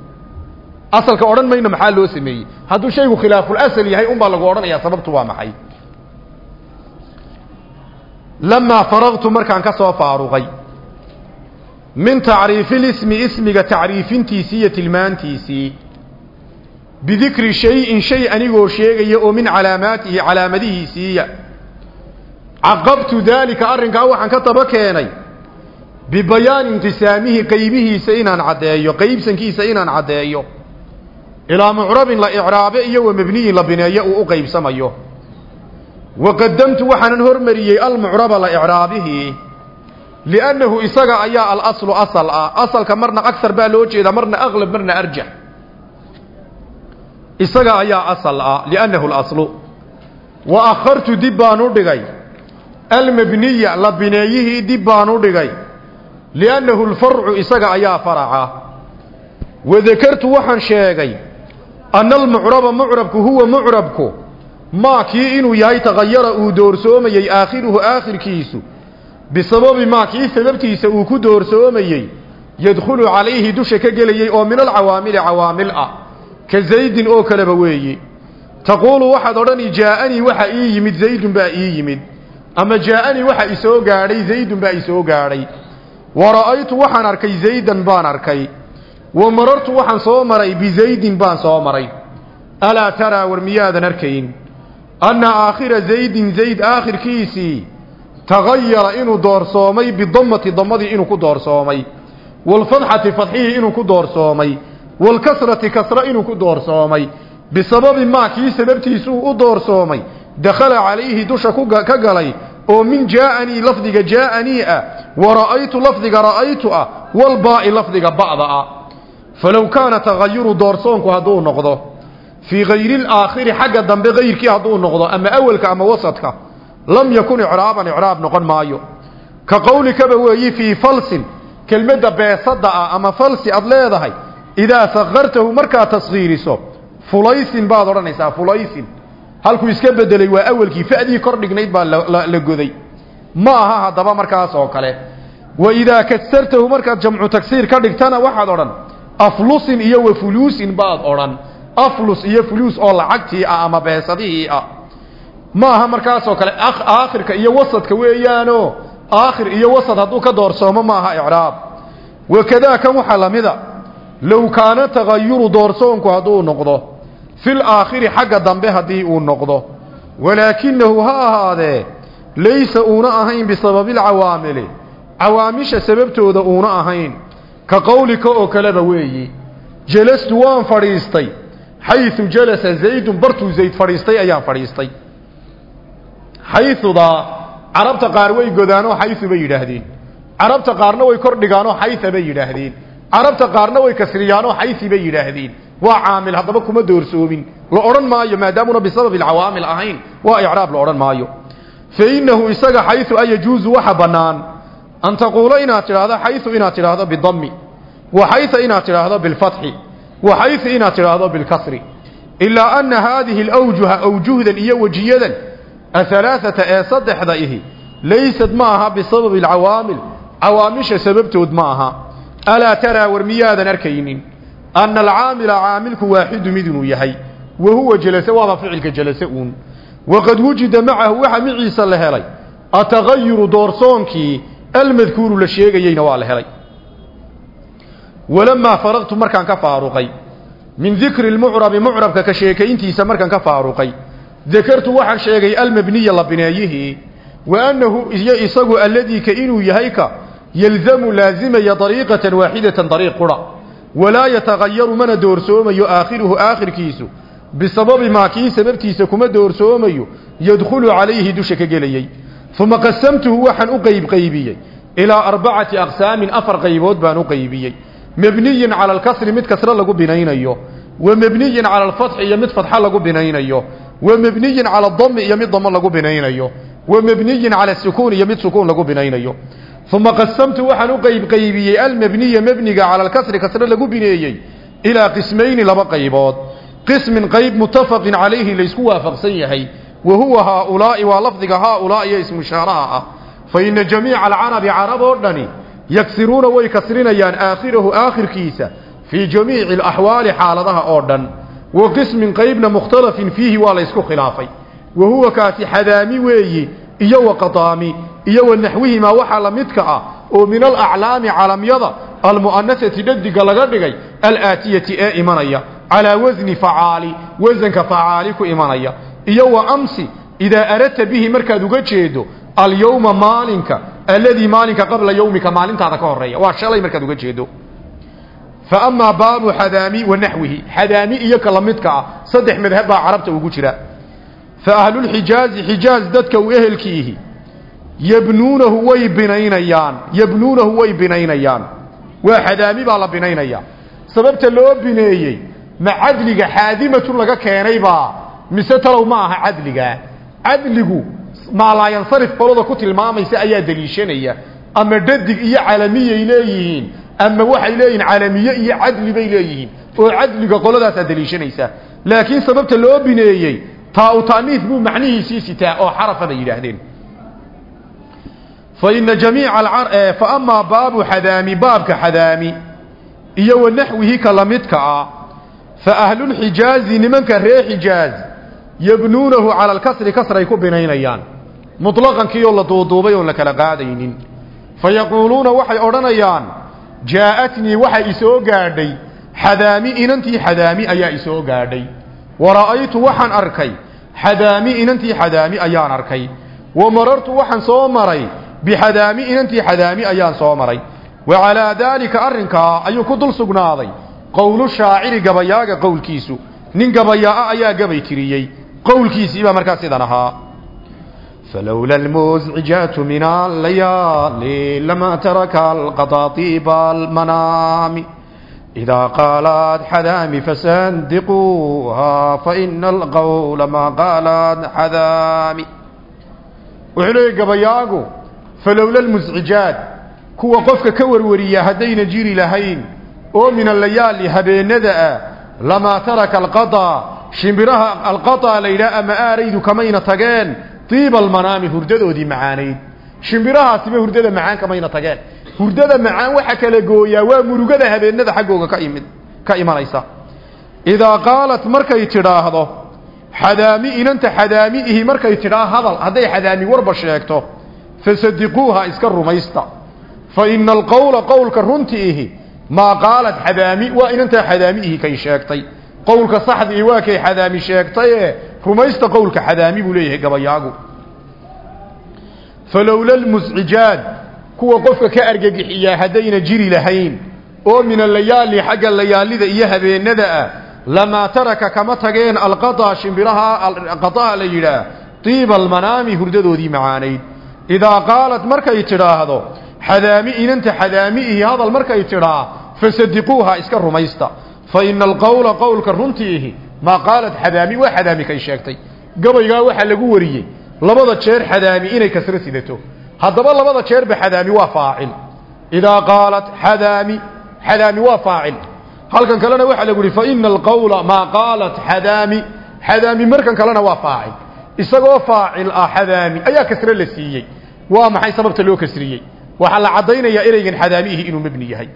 Asalka odhan mayno maxaa loo sameeyey? Hadduu shaygu khilaaful asal yahay unbaa lagu odhanayaa sababtu waa maxay? Lamaa faragtu markaan ka soo faaruqay min tacriifilismi ismiga tacriifintiisii iyo tilmaantiisii bidikri shayin shay anigoo sheegaya oo min calaamaatihi calaamadihiisiiya. Caqabtu daalika arrinkaa waxaan ka daba keenay bibayaani inqisaamihi qaybihiisa inaan caddeeyo qaybsankiisa inaan caddeeyo. Ilaa mucrabin la icraabe iyo wa mabniyin la bineeyo uu u qaybsamayo. Waqadamtu waxaanan hormariyey almucraba la icraabihii liannahu isaga ayaa alaslu asal ah. Asalka marna agar baa loo jeedaa marna aklab marna arjax isaga ayaa asal ah liannahu alaslu. Wa akhartu dib baan dhigay. Almabniya la dib baan dhigay liannahu alfarcu isaga ayaa faraca wadakartu waxaan sheegay ana almucraba mucrabku huwa mucrabku maa kii inuu yahay tagayara uu doorsoomayey aakhiruhu aakhirkiisu bisababi maa kii sababtiisa uu ku doorsoomayey yadkhulu calayhi dusha ka gelayey oo min alcawaamili cawaamil ah ka zaydin oo kaleba weeyi taquulu waxaad odhani jaaanii waxa ii yimid zaydun baa ii yimid ama jaaanii waxa isoo gaadhay zaydun baa isoo gaadhay wa ra'aytu waxaan arkay zaydan baan arkay. Wa marartu waxaan soo maray bizaydin baan soo maray. Alaa taraa war miyaadan arkayn? Anna aakhira zaydin zayd aakhirkiisii tagayara inuu doorsoomay bidammati dammadii inuu ku doorsoomay. Waalfadxati fadxihii inuu ku doorsoomay. Waalkasrati kasra inuu ku doorsoomay. Bisababi maa kii sababtiisuu u doorsoomay. Dakhala calayhi dusha ka galay. Oo min jaaanii lafdiga jaaanii ah wa ra'aytu lafdiga ra'aytu ah walbaa'i lafdiga ba'da ah. Falow kaana tagayuru doorsoonku hadduu noqdo fii hayri laakhiri xagga dambe kayrkii hadduu noqdo ama awelka ama wasadka lam yakun icraaban icraab noqon maayo. Ka qowlikaba weeyi fii falsin kelmadda beesada ah ama falsi aad leedahay idaa sakartahu markaad tasgiiriso fulaysin baad odhanaysaa fulaysin. Halkuu iska bedelay waa awelkii fa'dii kor dhignayd baa la goday ma aha haddaba markaas oo kale. Wa idaa kasartahu markaad jamcu tagsiir ka dhigtana waxaad odhan aflusin iyo wa fuluusin baad odhan. Aflus iyo fuluus oo lacagtii ah ama beesadihii ah. Ma aha markaasoo kale aakhirka iyo wasadka weeyaano. Aakhir iyo wasad hadduu ka doorsoomo maaha icraab. Wakadaa kan waxaa lamida low kaana tagayuru doorsoonku hadduu noqdo fil aakhiri xagga dambe haddii uu noqdo. Walaakinahu ha ahaadee laysa uuna ahayn bisababilcawaamili cawaamisha sababtooda uuna ahayn ka qowlika oo kaleba weeyi jalastu waan fadhiistay xayu jalasa zaydun bartuu zayd fadhiistay ayaan fadhiistay xayudaa carabta qaar way godaanoo xayu bay yidhaahdeen carabta qaarna way kor dhigaanoo xaya bay yidhaahdeen carabta qaarna way kasriyaanoo xayi bay yidhaahdeen waa caamil haddaba kuma doorsoomin la odhan maayo maadaamuna bisababi alcawaamil ahayn waa icraab la maayo fa innahu isaga xayu a yajuusu waxa bannaan an taquula inaad tidhaahdo xayu inaad tidhaahdo bidami wa xaya inaad tidhaahdo bilfatxi wa xayu inaad tidhaahdo bilkasri ilaa ana haadihi alawjuha awjuhdan iyo wejiyadan ahalaaata ee saddexda ihi laysad ma aha bisababi alcawaamil cawaamisha sababtood ma aha alaa taraa war miyaadan arkaynin ana alcaamila caamilku waaxidu mid inuu yahay wa huwa jelase ficilka jelase uun waqad wujida macahu waxa miciisa la helay atagayuru doorsoonkii almadkuuru la sheegayeyna waa la helay walamaa faraqtu markaan ka faaruqay min dikri lmucrabi mucrabka ka sheekayntiisa markaan ka faaruqay dakartu waxaan sheegay almabniya la bineeyihii wa annahu iyo isagu alladii ka inuu yahay ka yalzamu laazimaya dariiqatan waaxidatan dariiq qura walaa yatagayaru mana doorsoomayo aakhiruhu aakhirkiisu bisababi maa kii sababtiisa kuma doorsoomayo yadkhulu calayhi dusha ka gelayey uma qasamtuhu waxaan u qeybqeybiyey ilaa arbacati aqsaamin afar qaybood baan u qeybiyey mabniyin cala alkasri mid kasre lagu binaynayo wa mabniyin cala alfatxi iyo mid fatxa lagu binaynayo wa mabniyin cala adami iyo mid damo lagu binaynayo wa mabniyin cala sukuun iyo mid sukuun lagu binaynayo uma qasamtu waxaan u qeybqeybiyey almabniya mebniga cala alkasri kasre lagu bineeyey ilaa qismayni laba qaybood qismin qayb muttafaqin calayhi laysku waafaqsan yahay wa huwa haaulaa'i waa lafdiga haaulaa'i iyo ismushaaraha ah. Fa ina jamiica alcarabi carab oo dhani yagsiruuna way kasrinayaan aakhirahu aakhirkiisa fii jamiici alaxwaali xaaladaha oo dhan. Wa qismin qaybna mukhtalafin fiihi waa laysku khilaafay. Wa huwa kaasi xadaami weeyi iyo wa qadaami iyo wa naxwihimaa waxaa la midka ah oo min alaclaami calamyada almu'anasati dhadiga laga dhigay alaatiyati ee imanaya calaa wasni facaali wasanka facaali ku imanaya iyo wa amsi idaa aradta bihi markaad uga jeedo alyowma maalinka alladii maalinka qabla yowmika maalintaada ka horreeya waa shalay markaad uga jeedo fa amaa baabu xadaami wa naxwihi xadaami iyo ka lamidka ah saddex madhab baa carabta ugu jira fa ahlulxijaazi xijaaz dadka u ehelkiihi yabnuunahu way binaynayaan waa xadaami baa la binaynayaa sababta loo bineeyey ma cadliga xaadimatun laga keenaybaa mise talow ma aha cadliga. Cadligu maalaayansarif qolada ku tilmaamaysa ayaa deliishanaya. Ama dhadig iyo calamiyay leeyihiin ama waxay leeyihiin calamiye iyo cadli bay leeyihiin. Oo cadliga qoladaasaa deliishanaysa. Laakiin sababta loo bineeyey taa u taaniif buu macnihiisii sitaa oo xarafa bay yidhaahdeen. Fa ina jamiica fa amaa baabu xadaami baabka xadaami iyo wa naxwihi fa ahlulxijaazi nimanka reer xijaaz yabnuunahu cala alkasri kasray ku binaynayaan. Mutlaqankii oo la duuduubay oon la kala qaadaynin. Fa yaquuluuna waxay odhanayaan jaa'atnii waxa isoo gaadhay. Xadaami inantii xadaami ayaa isoo gaadhay. Wa ra'aytu waxaan arkay. Xadaami inantii xadaami ayaan arkay. Wa marartu waxaan soo maray. Bixadaami inantii xadaami ayaan soo maray. Wa calaa daalika arrinkaa ayuu ku dul sugnaaday qowlu shaaciri gabayaaga qowlkiisu nin gabayaa'a ayaa gabay tiriyey. Qowlkiisiibaa markaa sidan ahaa. Falowla almuscijaatu min allayaali lama taraka alqataatiiba almanaami. Idaa qaalaad xadaami fasandiquuhaa faina alqowla maa qaalaad xadaami. Wuxuu leeyay gabayaagu falowla almuscijaad kuwa qofka ka warwariya haddayna jiri lahayn oo min allayaali habeenada ah lamaa taraka alqada shimbiraha alqada la yidhaha ama aaraydu kamayna tageen? Tiiba almanaami hurdadoodii macaanayd. Shimbirahaasiba hurdada macaan kamayna tageen. Hurdada macaan waxa kala gooyaa waa murugada habeenada xaggooga ka imid ka imanaysa. Idaa qaalat markay tidhaahdo xadaami inanta xadaamiihi markay tidhaa hadal hadday xadaami warba sheegto fasadiquuha iska rumaysta. Fa alqowla qowlka runtiihi maa qaalad xadaami waa inantaa xadaamiihi kay sheegtay. Qowlka saxdii waa kay xadaami sheegtaye rumaysta qowlka xadaami buu leeyahay gabayaagu. Falowla lmuscijaad kuwa qofka ka argagixiyaa haddayna jiri lahayn oo min alayaali xagga layaalida iyo habeenada ah lamaa taraka kama tageen alqadaa shimbiraha qadaha la yidhaah tiiba almanaami hurdadoodii macaanayd. Idaa qaalat markay tidhaahdo xadaami inanta xadaamiihi hadal markay tidhaa fasadiquuha iska rumaysta fa ina alqowla qowlka runtiihi maa qaalat xadaami waa xadaami kay sheegtay gabaygaa waxaa lagu wariyey labada jeer xadaami inay kasro sidato haddaba labada jeerba xadaami waa faacil idaa qaalat xadaami xadaami waa faacil halkan kalena waxaa lagu yihi fa ina alqowla maa qaalat xadaami markan kalena waa faacil isagoo faacil ah xadaami ayaa kasro la siiyey waa maxay sababta loo kasriyey waxaa la caddaynayaa ereygan xadaamiihi inuu mebni yahay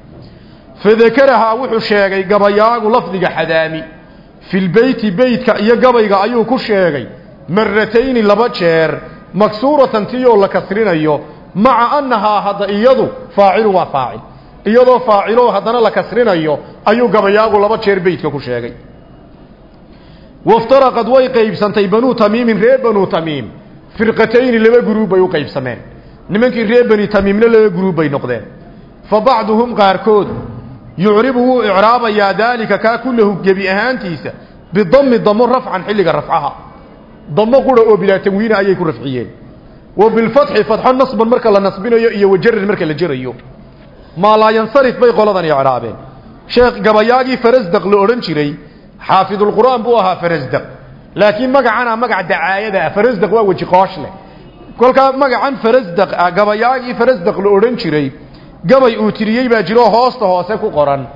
fadakarahaa wuxuu sheegay gabayaagu lafdiga xadaami. Filbeyti beytka iyo gabayga ayuu ku sheegay maratayni laba jeer maksuuratan tiyoo la kasrinayo maca annahaa hadda iyadu faacilu waa faacil. Iyadoo faaciloo haddana la kasrinayo ayuu gabayaagu laba jeer beytka ku sheegay. Waftaraqad way qaybsantay banuu tamiimin reer banuu tamiim. Firqatayni laba guruub bay u qaybsameen. Nimankii reer bani tamiimna laba guruub bay noqdeen. Fa qaarkood yucribu wuu icraabayaa daalika kaa kullahu gebi ahaantiisa bidami damo rafcan xilliga rafcaha damo qura oo bilaa tanwiina ayay ku rafciyeen wa bilfatxi fatxo nasban marka la nasbinayo iyo wajaran marka la jerayo maa laa yansarif bay qoladan icraabeen sheekh gabayaagii farasdaq la odhan jiray xaafidulqur'aan buu ahaa farasdaq laakiin magacana magac dacaayada ah farasdaq waa weji qoosh leh kolkaa magacan farasdaq jiray gabay uu tiriyey baa jiro hoosta hoose ku qoran.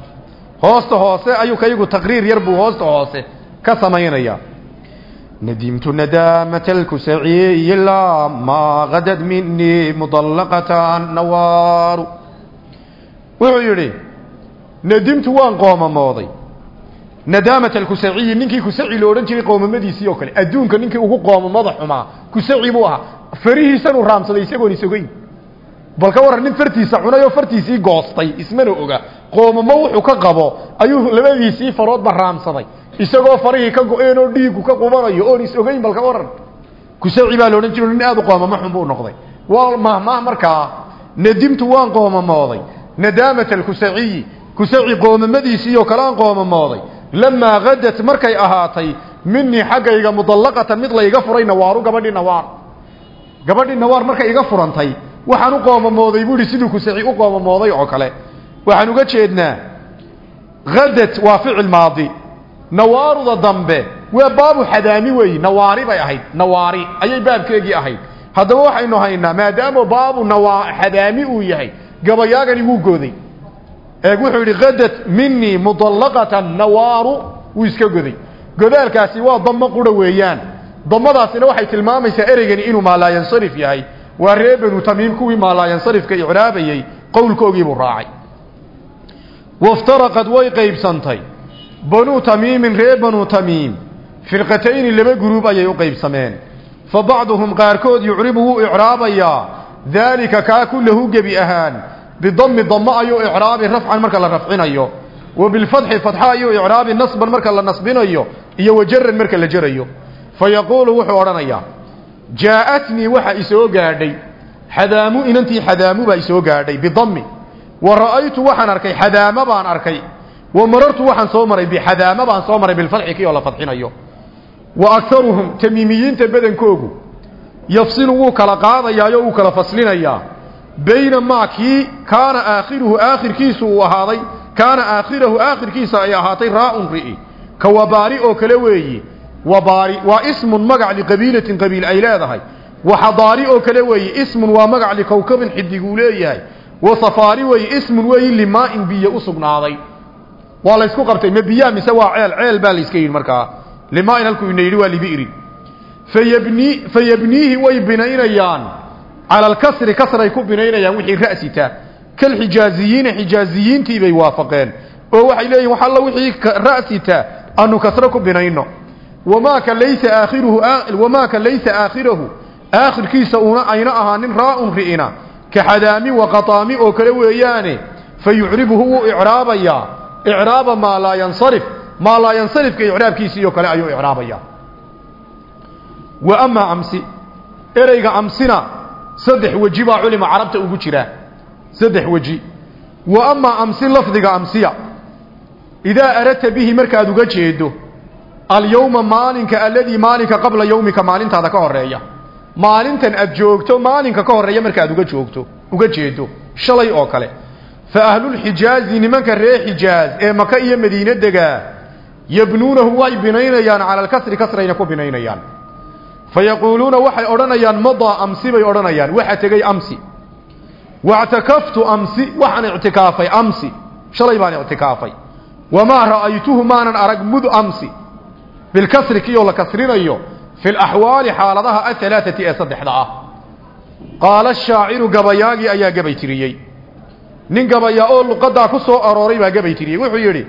Hoosta hoose ayuu kayagu taqriir yar buu hoosta hoose ka samaynaya nadimtu nadaamata alkusaciyi laa maa qadad minii mudallaqatan nawaaru wuxuu yidhi nadimtu waan qoomamooday. Nadaamata alkusaciyi ninkii kusaci la odhan jiray qoomamadiisii oo kale. Adduunka ninkii ugu qoomamada xumaa kusaci buu ahaa. Farihiisanuu raamsaday isagoon isogeyn bal ka waran nin fartiisa cunay oo goostay ismana oga. Qoomamo wuxuu ka qabo ayuu labadiisii faroodba raamsaday isagoo farihii ka go-een dhiigu ka qubanayo oon is ogeyn bal ka waran. Kusaci baa la odhan jiro nin aad u qoomamo xun buu noqday. Waa mahmaah markaa nadimtu waan qoomamooday nadaamat alkusaciyi kusaci qoomamadiisiioo kalean qoomamooday lamaa hadat markay ahaatay minii xaggayga mudallaqatan mid layga furay nawaaru gabadhii nawaar. Gabadhii nawaar markay iga furantay waxaan u qoomamooday buu ihi siduu kusaci u qoomamooday oo kale. Waxaan uga jeednaa hadat waa ficil maadi. Nawaaruda dambe waa baabu xadaami weeyi nawaari bay ahayd nawaari ayay baabkeegii ahayd. Haddaba waxaynu haynaa maadaama baabu xadaami uu yahay gabayaagani wuu goday eeg wuxuu yidhi hadat minii mudallaqatan nawaaru wuu iska goday. Godaalkaasi waa damo qura weeyaan. Damadaasina waxay tilmaamaysaa ereygani inuu maalaayansarif yahay waa reer banu tamiim kuwii maalaayansarifka icraabayey qowlkoogiibuu raacay. Waftaraqad way qaybsantay. Banuu tamiimin reer banuu tamiim firqatayni laba guruub ayay u qaybsameen. Fa bacduhum qaarkood yucribu wuu icraabayaa daalika kaa kullahu gebi ahaan bidami damo ayuu icraabi rafcan marka la rafcinayo. Wa bilfatxi fatxa ayuu icraabi nasban marka la nasbinayo iyo wajaran marka la jerayo fa wuxuu odhanayaa jaa'atnii waxa isoo gaadhay. Xadaamu inantii xadaamu baa isoo gaadhay bidami wa ra'aytu waxaan arkay xadaama baan arkay. Wa marartu waxaan soo maray bixadaama baan soo maray bilfatxi kii oo la fadxinayo wa akaruhum tamiimiyiinta badankoogu. Yafsilu wuu kala qaadayaayo wuu kala faslinayaa. Bayna maa kii kaana aakhiruhu aakhirkiisu uu ahaaday kaana aakhirahu aakhirkiisa ay ahaatay raa-un ri'i. Ka wabaari oo kale weeyi wabaari waa ismun magac liqabiilatin qabiil ay leedahay. Waxadaari oo kale weeyi ismun waa magac likowkabin xidiguu leeyahay. Wa safaari weeyi ismun weeyi limaa-in biyo u sugnaaday. Waa laysku qabtay ma biyaa mise waa ceel ceel baa layska yidhi markaa. Limaa-in halkuu ina yidhi waa libi'rin fayabni fayabniihi way binaynayaan. Cala alkasri kasray ku binaynayaan wixii ra'sita kalxijaaziyiina xijaaziyiintii bay waafaqeen. Oo wamaaka laysa aakhiruhu wamaaka laysa aakhirahu aakhirkiisa una ayna ahaanin raa-un ri'ina. ka xadaami wa qataami oo kale weeyaane. fa yucribuhu wuu icraabayaa icraaba maa laa yansarif maa laa yansarifka icraabkiisii oo kale ayuu icraabayaa wa amaa amsi ereyga amsina saddex weji baa culima carabta ugu jira saddex weji wa amaa amsi lafdiga amsiya idaa aradta bihi markaad uga jeedo alyowma maalinka aladii maalinka qabla yowmika maalintaada ka horreeya maalintan aad joogto maalinka ka horreeya markaad uga joogto uga jeedo shalay oo kale. Fa ahlulxijaazi nimanka reer xijaaz ee maka iyo madiine degaa yabnuunahu way binaynayaan cala alkasri kasrayna ku binaynayaan. Fayaquuluuna waxay odhanayaan madaa amsi? bay odhanayaan. Waxa tegey amsi. Wactakaftu amsi waxaan ictikaafay amsi. Shalay baan ictikaafay wamaa ra'aytuhu maanan arag mud amsi bilkasri kiyoo la kasrinayo fi laxwaali xaaladaha ahalaaati ee saddexda ah. Qaala shaaciru gabayaagii ayaa gabay tiriyey. Nin gabayaa oo luqadaa ku soo arooray baa gabay tiriyey. Wuxuu yidhi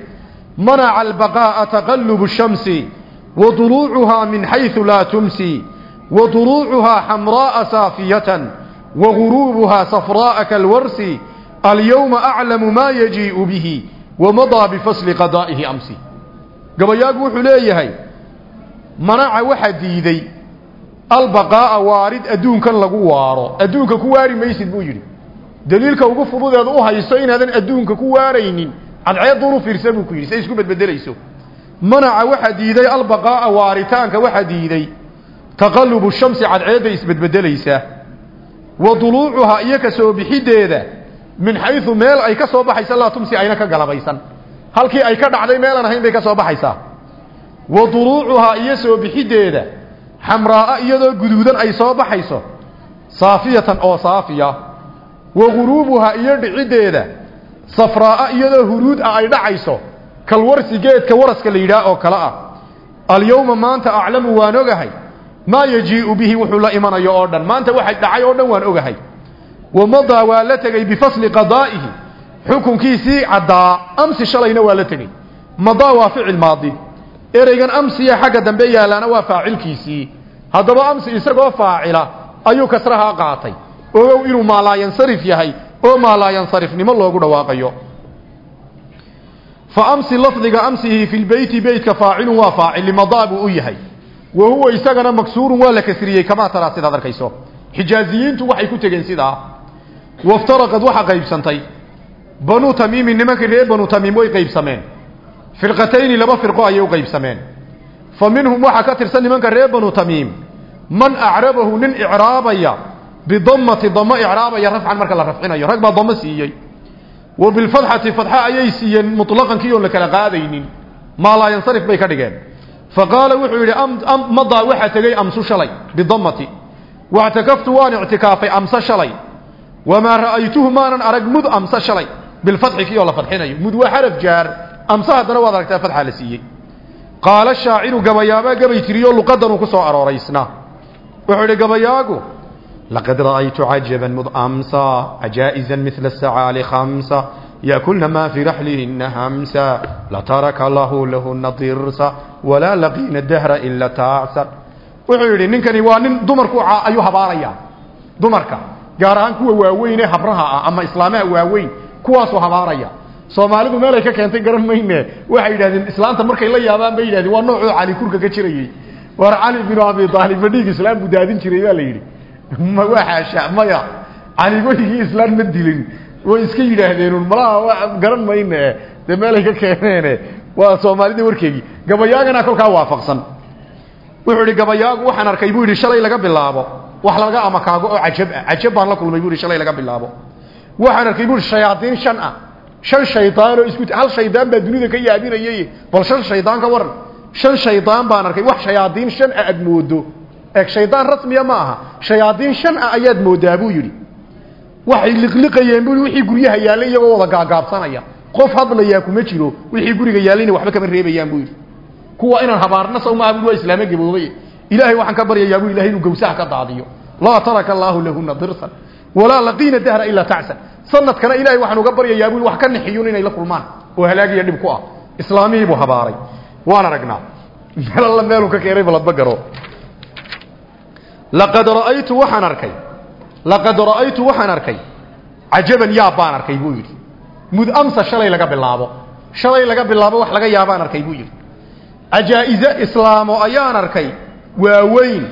manaca albaqaa'a taqalubu shamsi wa duluucuhaa min xaysu laa tumsi wa duluucuhaa xamraa'a saafiyatan wa guruubuhaa safraa'a kalwarsi alyowma aclamu maa yajii'u bihi wamadaa bifasli qadaa'ihi amsi. Gabayaagu wuxuu leeyahay manaca waxaa diiday albaqaa'a waarid adduunkan lagu waaro. Adduunka ku waari maysid buu yidhi. Daliilka ugu fududeed u hayso inaadan adduunka ku waaraynin cadceeduunu fiirsa buu ku yidhi. Say isku bedbedelayso. Manaca waxaa diiday albaqaa'a waaritaanka waxaa diiday taqallubu shamsi cadceedda isbedbedelaysa. Wa duluucuhaa iyo ka soo bixiddeeda min xaysu meel ay ka soo baxaysa laa tumsi ayna ka galabaysan halkii ay ka dhacday meelaan ahayn bay ka soo baxaysaa wa duluucuhaa iyo soo bixideeda xamraaa iyadoo guduudan ay soo baxayso saafiyatan oo saafiya. Wa guruubuhaa iyo dhicideeda safraaa iyadoo huruud ah ay dhacayso kalwarsi geedka waraska la yidhaah oo kale ah. Alyowma maanta aclamu waan ogahay maa yajiiu bihi wuxuu la imanayo oo dhan. Maanta waxay dhacay oo dhan waan ogahay. Wamadaa waa la tegey bifasli qadaa'ihi xukunkiisii caddaa amsi shalayna waa la tegey madaa waa ficil maadi ereygan amsiya xagga dambe yaalaana waa faacilkiisii. Haddaba amsi isagoo faacila ayuu kasrahaa qaatay. Ogow inuu maalaayansarif yahay oo maalaayansarifnimo loogu dhawaaqayo. Fa amsi lafdiga amsihi fi lbeyti beytka faacilun waa faacil limadaa buu u yahay. Wa huwa isagana maksuurun waa la kasriyey kamaa taraa sidaad arkayso. Xijaaziyiintu waxay ku tegeen sidaa waftaraqad waxa qaybsantay. Banuu tamiimi nimankii reer banuu tamiim way qaybsameen firqatayni laba firqo ayay u qaybsameen. Fa minhum waxaa ka tirsan nimanka reer banuu tamiim man acrabahu nin icraabaya bidamati damo icraabaya rafcan marka la rafcinayo rag baa damo siiyey. Wa bilfadxati fadxa ayay siiyeen mutlaqankii oon la kala qaadaynin maa laa yansarif bay ka dhigeen. Faqaala wuxuu yidhi madaa waxaa tegey amsu shalay bidamati wactakaftu waan ictikaafay amse shalay wamaa ra'aytuhu maanan arag mud amse shalay bilfadxi kii la fadxinayo mud waa xaraf jaar amse haddana waad aragtaa fadxaa la siiyey. Qaalo shaaciru gabayaabaa gabay tiriyo luqadanuu ku soo arooraysna wuxuu idhi gabayaagu laqad ra'aytu cajaban mud amsa ajaa'izan mila sacaali khamsa yaakulna maa fii raxlihina hamsa lataraka lahu lahuna dirsa walaa laqiina dahra ila taacsan wuxuu yidhi ninkani waa nin dumarku ayuu habaarayaa. Dumarka gaar ahaan kuwa waaweyn habraha ah ama islaamaha waaweyn kuwaasuu habaaraya soomaalidu meelay ka keentay garan mayne. Waxay yidhahdeen islaanta markay la yaabaan bay yidhahdeen waa noocoo cali kurka ka jirayey war cali binu abi aalib madhiig islaam buu daadin jiray baa la yidhi. Waa xaasha maya cali weligii islaam ma dilin. Way iska yidhaahdeen malaha garan mayne. Dee meelay ka keeneene. Waa soomaalida warkeegii gabayaagana kolkaa waafaqsan. Wuxuu idhi gabayaagu waxaan arkay buu yidhi shalay laga bilaabo. Wax laga amakaago oo cajab ah baan la kulmay buu yidhi shalay laga bilaabo. Waxaan arkay buu yidhi shan ah shan shaydaan oo isku hal shaydaan baa dunida ka yaabinayay bal shan shaydaan ka waran. Shan shaydaan baan arkay. Wax shayaadiin shan ah aad moodo eeg shaydaan rasmiya ma aha. Shayaadiin shan ah ayaad moodaa buu waxay liqliqayeen buu wixii guryaha yaallay iyagoo wada gaagaabsanaya. Qof hadlayaa kuma jiro wixii guriga yaallayna waxba kama reebayaan buu yidhi. Kuwa inaan habaarna saw maaha bui waa ilaahay waxaan ka baryayaa buu ilahay inuu gawsaha ka daadiyo. Laa taraka allaahu lahuna dirsan walaa laqiina dahra ilaa tacsan. Sanadkana ilaahay waxaan uga baryayaa buu wax ka nixiyun inay la kulmaan. Oo halaagiya dhib ku ah. Islaamihii buu habaaray. Waan aragnaa. Meel alla meeluu ka keenay baladba garo laqad ra'aytu waxaan arkay. Laqad ra'aytu waxaan arkay. Cajaban yaab baan arkay buu yidhi. Mud amsa shalay laga bilaabo. Shalay laga bilaabo wax laga yaabaan arkay buu yidhi. Ayaan arkay. Waaweyn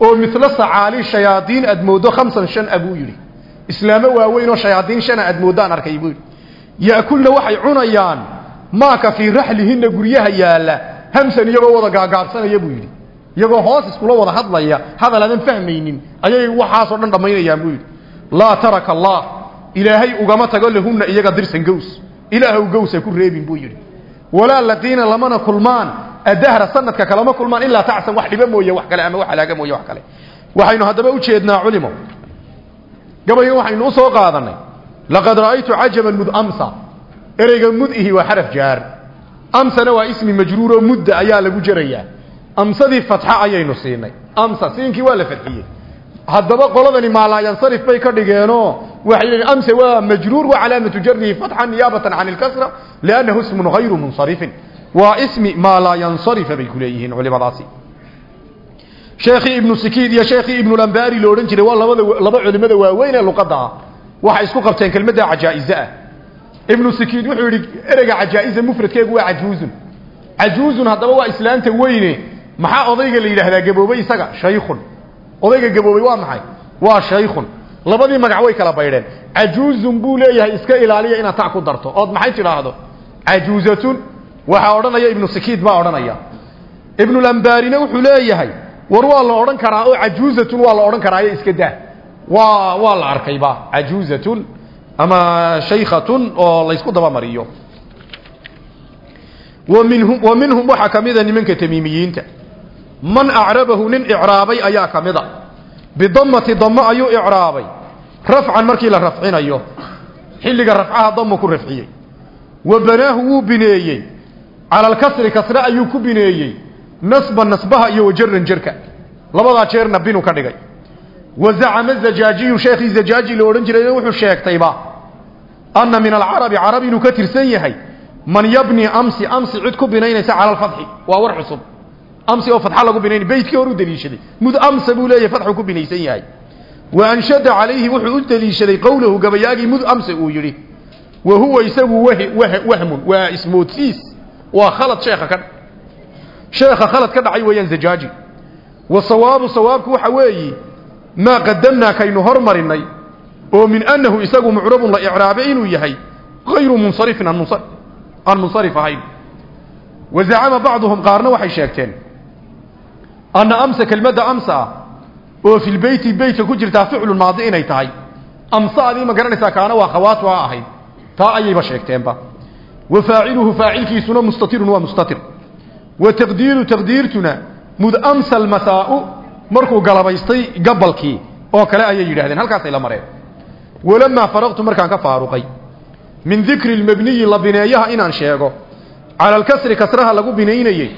oo midlo sacaali shayaadiin aad mooddo khamsan shan a buu yidhi. Islaamo waaweyn oo shayaadiin shana aad mooddaan arkay buu yidhi. Ya'kulna waxay cunayaan maaka fii raxlihinna guryaha yaalla hamsan iyagoo wada gaagaabsanaya buu yidhi. Iyagoo hoos iskula wada hadlaya hadal aadan fahmaynin ayay waxaasoo dhan dhammaynayaan buu yidhi. Laa taraka allah ilaahay ugama tago lahunna iyaga dirsan gows. Ilaahw gowsa ku reebin buu yidhi. Walaa laqiina lamana kulmaan adahra sanadka kalama kulmaan ilaa tacsan wax dhibo mooye wax kale ama wax halaaga mooye wax kale waxaynu haddaba u jeednaa culimo gabayga waxaynu u soo qaadanay laqad ra'aytu cajaban mud amsa ereyga mudihi waa xaraf jaar amsana waa ismi majruuro mudda ayaa lagu jerayaa amsadii fatxa ayaynu siinay amsa siinkii waa la fadxiyey haddaba qoladani maalaayansarif bay ka dhigeenoo waxay leeyiin amsa waa majruur wa calaamatu jarrihi fatxan niyaabatan can ilkasra waa ismi maa laa yansarifa bay ku leeyihiin culimadaasi. Sheekhii ibnu sikiid iyo sheekhii ibnulambaari lo odhan jiray waa labada laba culimada waaweyn ee luqadda ah. Waxay isku qabteen kelmadda cajaa'ize ah. Ibnu sikiid wuxuu yidhi ereyga cajaa'iza mufradkeegu waa cajuuzun. Cajuuzun haddaba waa islaanta weyne. Maxaa odayga la yidhaahdaa gaboobay isaga? Shaykhun. Odayga gaboobay waa maxay? Waa shaykhun. Labadii magac way kala baydheen. Cajuuzun buu leeyahay iska ilaaliya inaad ta ku darto. Ood maxay tidhaahdo? Cajuuzatun waxaa odhanaya ibnu sikiid baa odhanaya. Ibnulambaarina wuxuu leeyahay war waa la odhan karaa oo cajuuzatun waa la odhan karaayo iska daa. Waa waa la arkayba cajuuzatun ama shaykhatun oo laysku dabamariyo wa minhum wa minhum waxaa ka mida nimanka tamiimiyiinta. Man acrabahu nin icraabay ayaa ka mida. Bidamati damo ayuu icraabay. Rafcan markii la rafcinayo xilliga rafcaha damu ku cala alkasri kasre ayuu ku bineeyey. Nasba nasbaha iyo wajaran jerka labadaa jeerna binu ka dhigay. Wa zacama zajaajiyu sheekhii zajaaji la odhan jirayna wuxuu sheegtayba anna min alcarabi carab inuu ka tirsan yahay man yabni amsi amsi cid ku binaynaysa cala alfatxi waa war cusub. Amsi oo fatxa lagu binaynay beydkii hor u daliishaday. Mud amsa buu leeyahay fatxu ku binaysan yahay. Wa anshada calayhi wuxuu u daliishaday qowlahu gabayaagii mud amsa uu yidhi. Wa isagu wahmun waa ismoodsiis waa khalad sheekha ka sheekha khalad ka dhacay weeyaan zajaaji. Wa sawaabu sawaabku waxa weeyi maa qadamnaa kaynu hormarinay oo min annahu isagu mucrabun la icraabe inuu yahay hayru munsarifin aan munsarif ahayn. Wa zacama bacduhum qaarna waxay sheegteen anna amsa kelmadda amsa oo fi lbeyti beytka ku jirtaa ficlun maadi inay tahay. Amsaadii ma garanaysaa kaana waa khawaatu ha ahayd. Taa ayayba sheegteenba mustatirun waa mustatir. Wa taqdiiru taqdiirtuna mud amsa almasaa'u markuu galabaystay gabalkii oo kale ayay yidhahdeen halkaasay la mareen. Walamaa faraqtu markaan ka faaruqay. Min dikri lmabniyi la bineeyaha inaan sheego. Cala alkasri kasraha lagu binaynayey.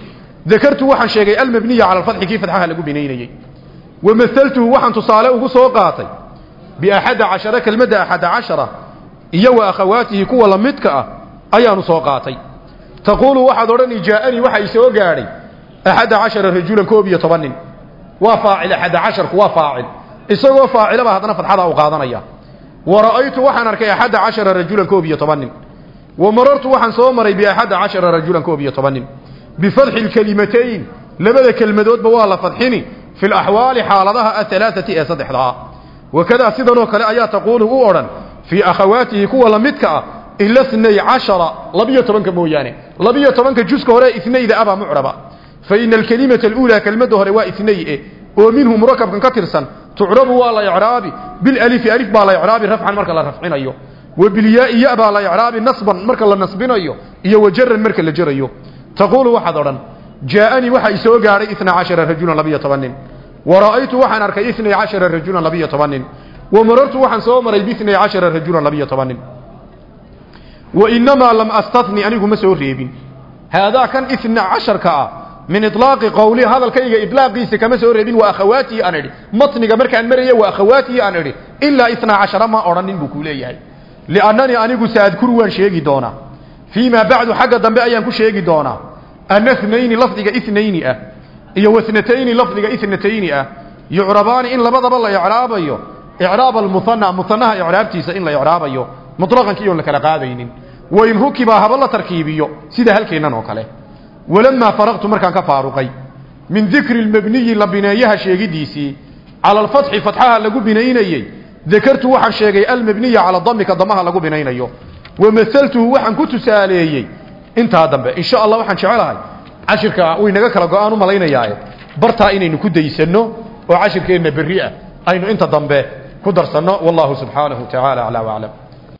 Dakartu waxaan sheegay almabniya cala alfatxi kii fatxaha lagu binaynayey. Wa mahaltuhu waxaan tusaale ugu soo qaatay. Biaxada cashara kelmadda axada cashara iyo wa akhawaatihi kuwa la midka ah ayaanu soo qaatay. Taquulu waxaad odhani jaaanii waxa isoo gaadhay. Axadda cashara rajulan koob iyo toban nin waa faacil axadda casharku waa faacil. Isagoo faacilaba haddana fadxada u qaadanaya. Wa ra'aytu waxaan arkay axadda cashara rajulan koob iyo toban nin wa marartu waxaan soo maray biaxadda cashara rajulan koob iyo toban nin bifadxi lkelimatayn labada kelmadoodba waa la fadxini. Fi laxwaali xaaladaha ahalaaati ee saddexdaa. Wakadaa sidanoo kale ayaa taquulu u odhan fii akhawaatihi kuwa la midka ah ila snay cashara labiyo tobanka mooyaane labiyo tobanka juska hore inayda abaa mucraba fa ina alkelimata aluulaa kelmadda hore waa inay e oo minhu murakabkan ka tirsan tucrabu waa la icraabi bilalifi alif baa la icraabi rafcan marka la rafcinayo. Wa bilyaai ya baa la icraabi nasban marka la nasbinayo iyo wajaran marka la jarayo. Taquulu waxaad odhan jaaanii waxa isoo gaadhay ina cashara rajulan labiyo toban nin wa ra'aytu waxaan arkay inay cashara rajulan labiyo toban nin wa marartu waxaan soo maray biinay cashara rajulan labiyo toban nin ina casharka ah min ilaaqi qowli hadalkayga ilaaqiisa kama soo reebin waa akhawaatii aan idhi matniga markaan maraya waa akhawaatii aan idhi ilaa inaa cashara ma odhanin buu ku leeyahay liannanii anigu saadkuru waan sheegi doonaa fii maa bacdu xagga dambe ayaan ku sheegi doonaa ana nayni lafdiga inayni ah iyo lafdiga inatayni ah yucrabaani in labadaba la icraabayo icraab almuhana muhanaha icraabtiisa in la icraabayo mutlaqankii oon la kala qaadaynin wain rukiba haba la tarkiibiyo sida halkeennan oo kale. Walamaa faraqtu markaan ka faaruqay. Min dikri lmabniyi la bineeyaha sheegidiisii cala alfatxi fatxaha lagu binaynayey dakartu waxaan sheegay almabniya cala damika damaha lagu binaynayo wamasaltuhu waxaan ku tusaaleeyey. Intaa dambe insha allah waxaan jecelahay cashirka uu inaga kala go'aan u malaynayaae bartaa inaynu ku daysanno oo cashirkeenna berri ah aynu inta dambe ku darsanno. Wallahu subxaanahu tacaala aclaa waclam